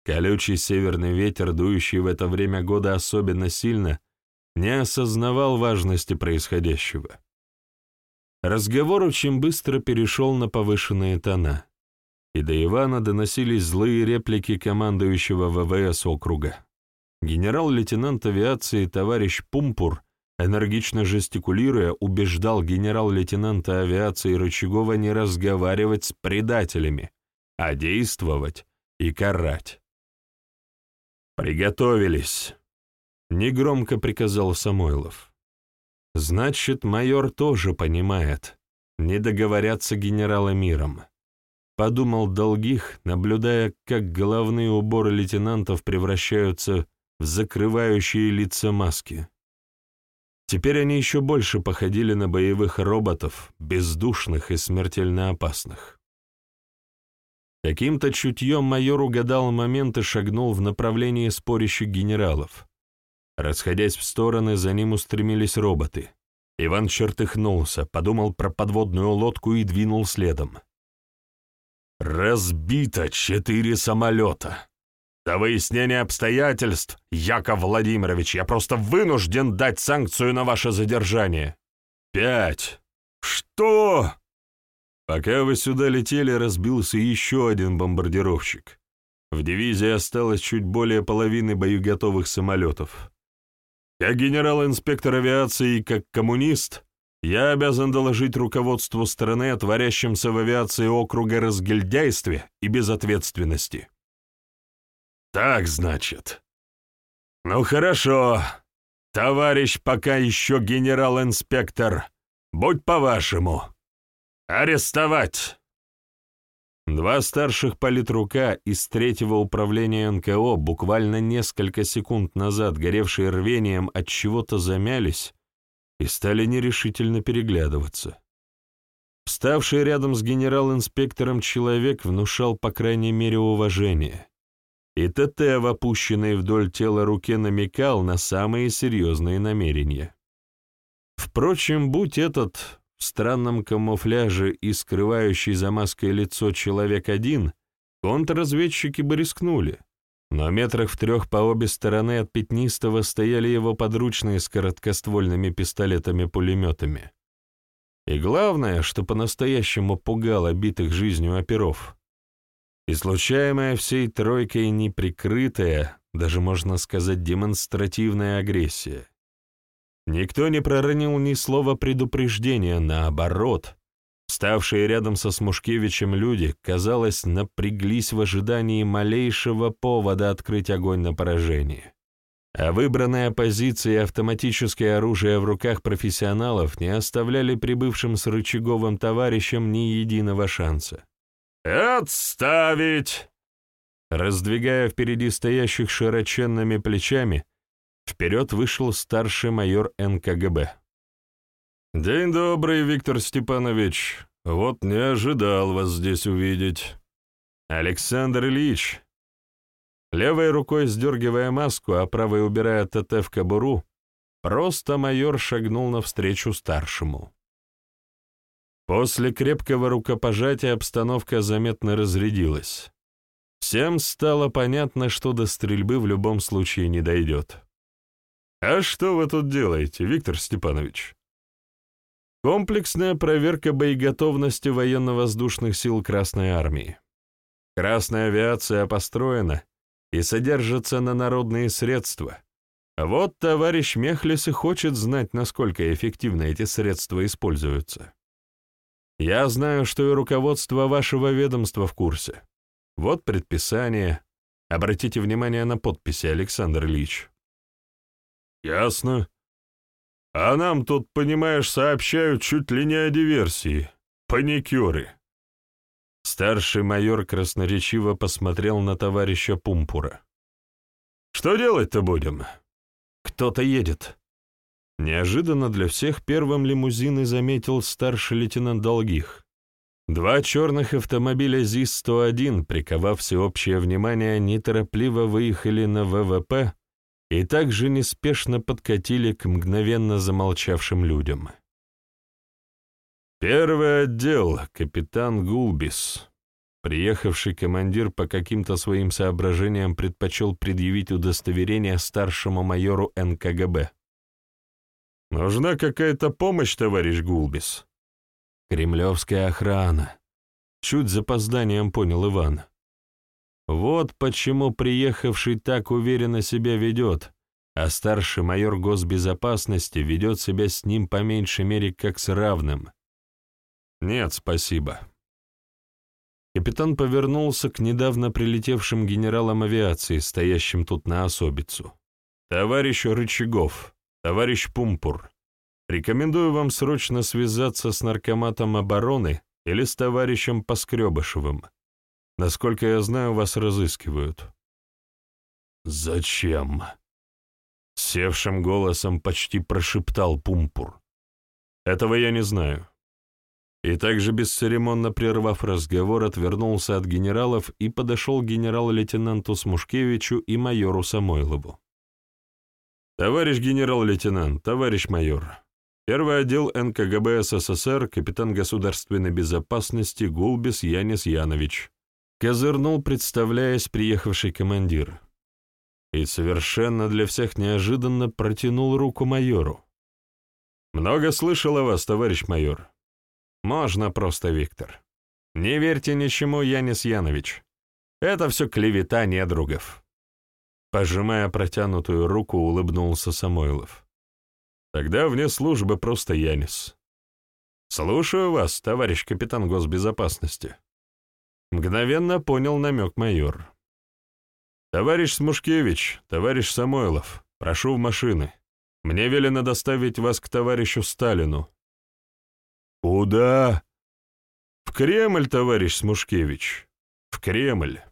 Колючий северный ветер, дующий в это время года особенно сильно, не осознавал важности происходящего. Разговор очень быстро перешел на повышенные тона, и до Ивана доносились злые реплики командующего ВВС округа. Генерал-лейтенант авиации товарищ Пумпур, энергично жестикулируя, убеждал генерал-лейтенанта авиации Рычагова не разговаривать с предателями, а действовать и карать. «Приготовились», — негромко приказал Самойлов. Значит, майор тоже понимает. Не договорятся генерала миром. Подумал Долгих, наблюдая, как головные уборы лейтенантов превращаются в закрывающие лица маски. Теперь они еще больше походили на боевых роботов, бездушных и смертельно опасных. Каким-то чутьем майор угадал момент и шагнул в направлении спорящих генералов. Расходясь в стороны, за ним устремились роботы. Иван чертыхнулся, подумал про подводную лодку и двинул следом. «Разбито четыре самолета!» До выяснения обстоятельств, Яков Владимирович, я просто вынужден дать санкцию на ваше задержание. Пять. Что? Пока вы сюда летели, разбился еще один бомбардировщик. В дивизии осталось чуть более половины боеготовых самолетов. Как генерал-инспектор авиации и как коммунист, я обязан доложить руководству страны о творящемся в авиации округа разгильдяйстве и безответственности. Так, значит. Ну хорошо. Товарищ пока еще генерал-инспектор. Будь по-вашему. Арестовать! Два старших политрука из третьего управления НКО буквально несколько секунд назад, горевшие рвением, от чего-то замялись и стали нерешительно переглядываться. Вставший рядом с генерал-инспектором человек внушал, по крайней мере, уважение. И ТТ в опущенной вдоль тела руке намекал на самые серьезные намерения. Впрочем, будь этот в странном камуфляже и скрывающий за маской лицо человек один, контрразведчики бы рискнули. Но метрах в трех по обе стороны от Пятнистого стояли его подручные с короткоствольными пистолетами-пулеметами. И главное, что по-настоящему пугало битых жизнью оперов. Излучаемая всей тройкой неприкрытая, даже можно сказать демонстративная агрессия. Никто не проронил ни слова предупреждения, наоборот. Ставшие рядом со Смушкевичем люди, казалось, напряглись в ожидании малейшего повода открыть огонь на поражение. А выбранная позиция и автоматическое оружие в руках профессионалов не оставляли прибывшим с Рычаговым товарищам ни единого шанса. «Отставить!» Раздвигая впереди стоящих широченными плечами, Вперед вышел старший майор НКГБ. «День добрый, Виктор Степанович. Вот не ожидал вас здесь увидеть. Александр Ильич». Левой рукой сдергивая маску, а правой убирая ТТ в кобуру, просто майор шагнул навстречу старшему. После крепкого рукопожатия обстановка заметно разрядилась. Всем стало понятно, что до стрельбы в любом случае не дойдет. «А что вы тут делаете, Виктор Степанович?» Комплексная проверка боеготовности военно-воздушных сил Красной Армии. Красная авиация построена и содержится на народные средства. Вот товарищ Мехлис и хочет знать, насколько эффективно эти средства используются. Я знаю, что и руководство вашего ведомства в курсе. Вот предписание. Обратите внимание на подписи, Александр Ильич. «Ясно. А нам тут, понимаешь, сообщают чуть ли не о диверсии. Паникеры». Старший майор красноречиво посмотрел на товарища Пумпура. «Что делать-то будем?» «Кто-то едет». Неожиданно для всех первым лимузины заметил старший лейтенант Долгих. Два черных автомобиля ЗИС-101, приковав всеобщее внимание, неторопливо выехали на ВВП, и также неспешно подкатили к мгновенно замолчавшим людям. Первый отдел, капитан Гулбис. Приехавший командир по каким-то своим соображениям предпочел предъявить удостоверение старшему майору НКГБ. «Нужна какая-то помощь, товарищ Гулбис?» «Кремлевская охрана», — чуть запозданием понял Иван. Вот почему приехавший так уверенно себя ведет, а старший майор госбезопасности ведет себя с ним по меньшей мере как с равным. Нет, спасибо. Капитан повернулся к недавно прилетевшим генералам авиации, стоящим тут на особицу. «Товарищ Рычагов, товарищ Пумпур, рекомендую вам срочно связаться с наркоматом обороны или с товарищем Поскребышевым. Насколько я знаю, вас разыскивают». «Зачем?» Севшим голосом почти прошептал Пумпур. «Этого я не знаю». И также бесцеремонно прервав разговор, отвернулся от генералов и подошел к генерал-лейтенанту Смушкевичу и майору Самойлову. «Товарищ генерал-лейтенант, товарищ майор, первый отдел НКГБ СССР, капитан государственной безопасности Гулбис Янис Янович, Козырнул, представляясь приехавший командир. И совершенно для всех неожиданно протянул руку майору. «Много слышал о вас, товарищ майор. Можно просто Виктор. Не верьте ничему, Янис Янович. Это все клевета недругов». Пожимая протянутую руку, улыбнулся Самойлов. «Тогда вне службы просто Янис. Слушаю вас, товарищ капитан госбезопасности». Мгновенно понял намек майор. «Товарищ Смушкевич, товарищ Самойлов, прошу в машины. Мне велено доставить вас к товарищу Сталину». «Куда?» «В Кремль, товарищ Смушкевич, в Кремль».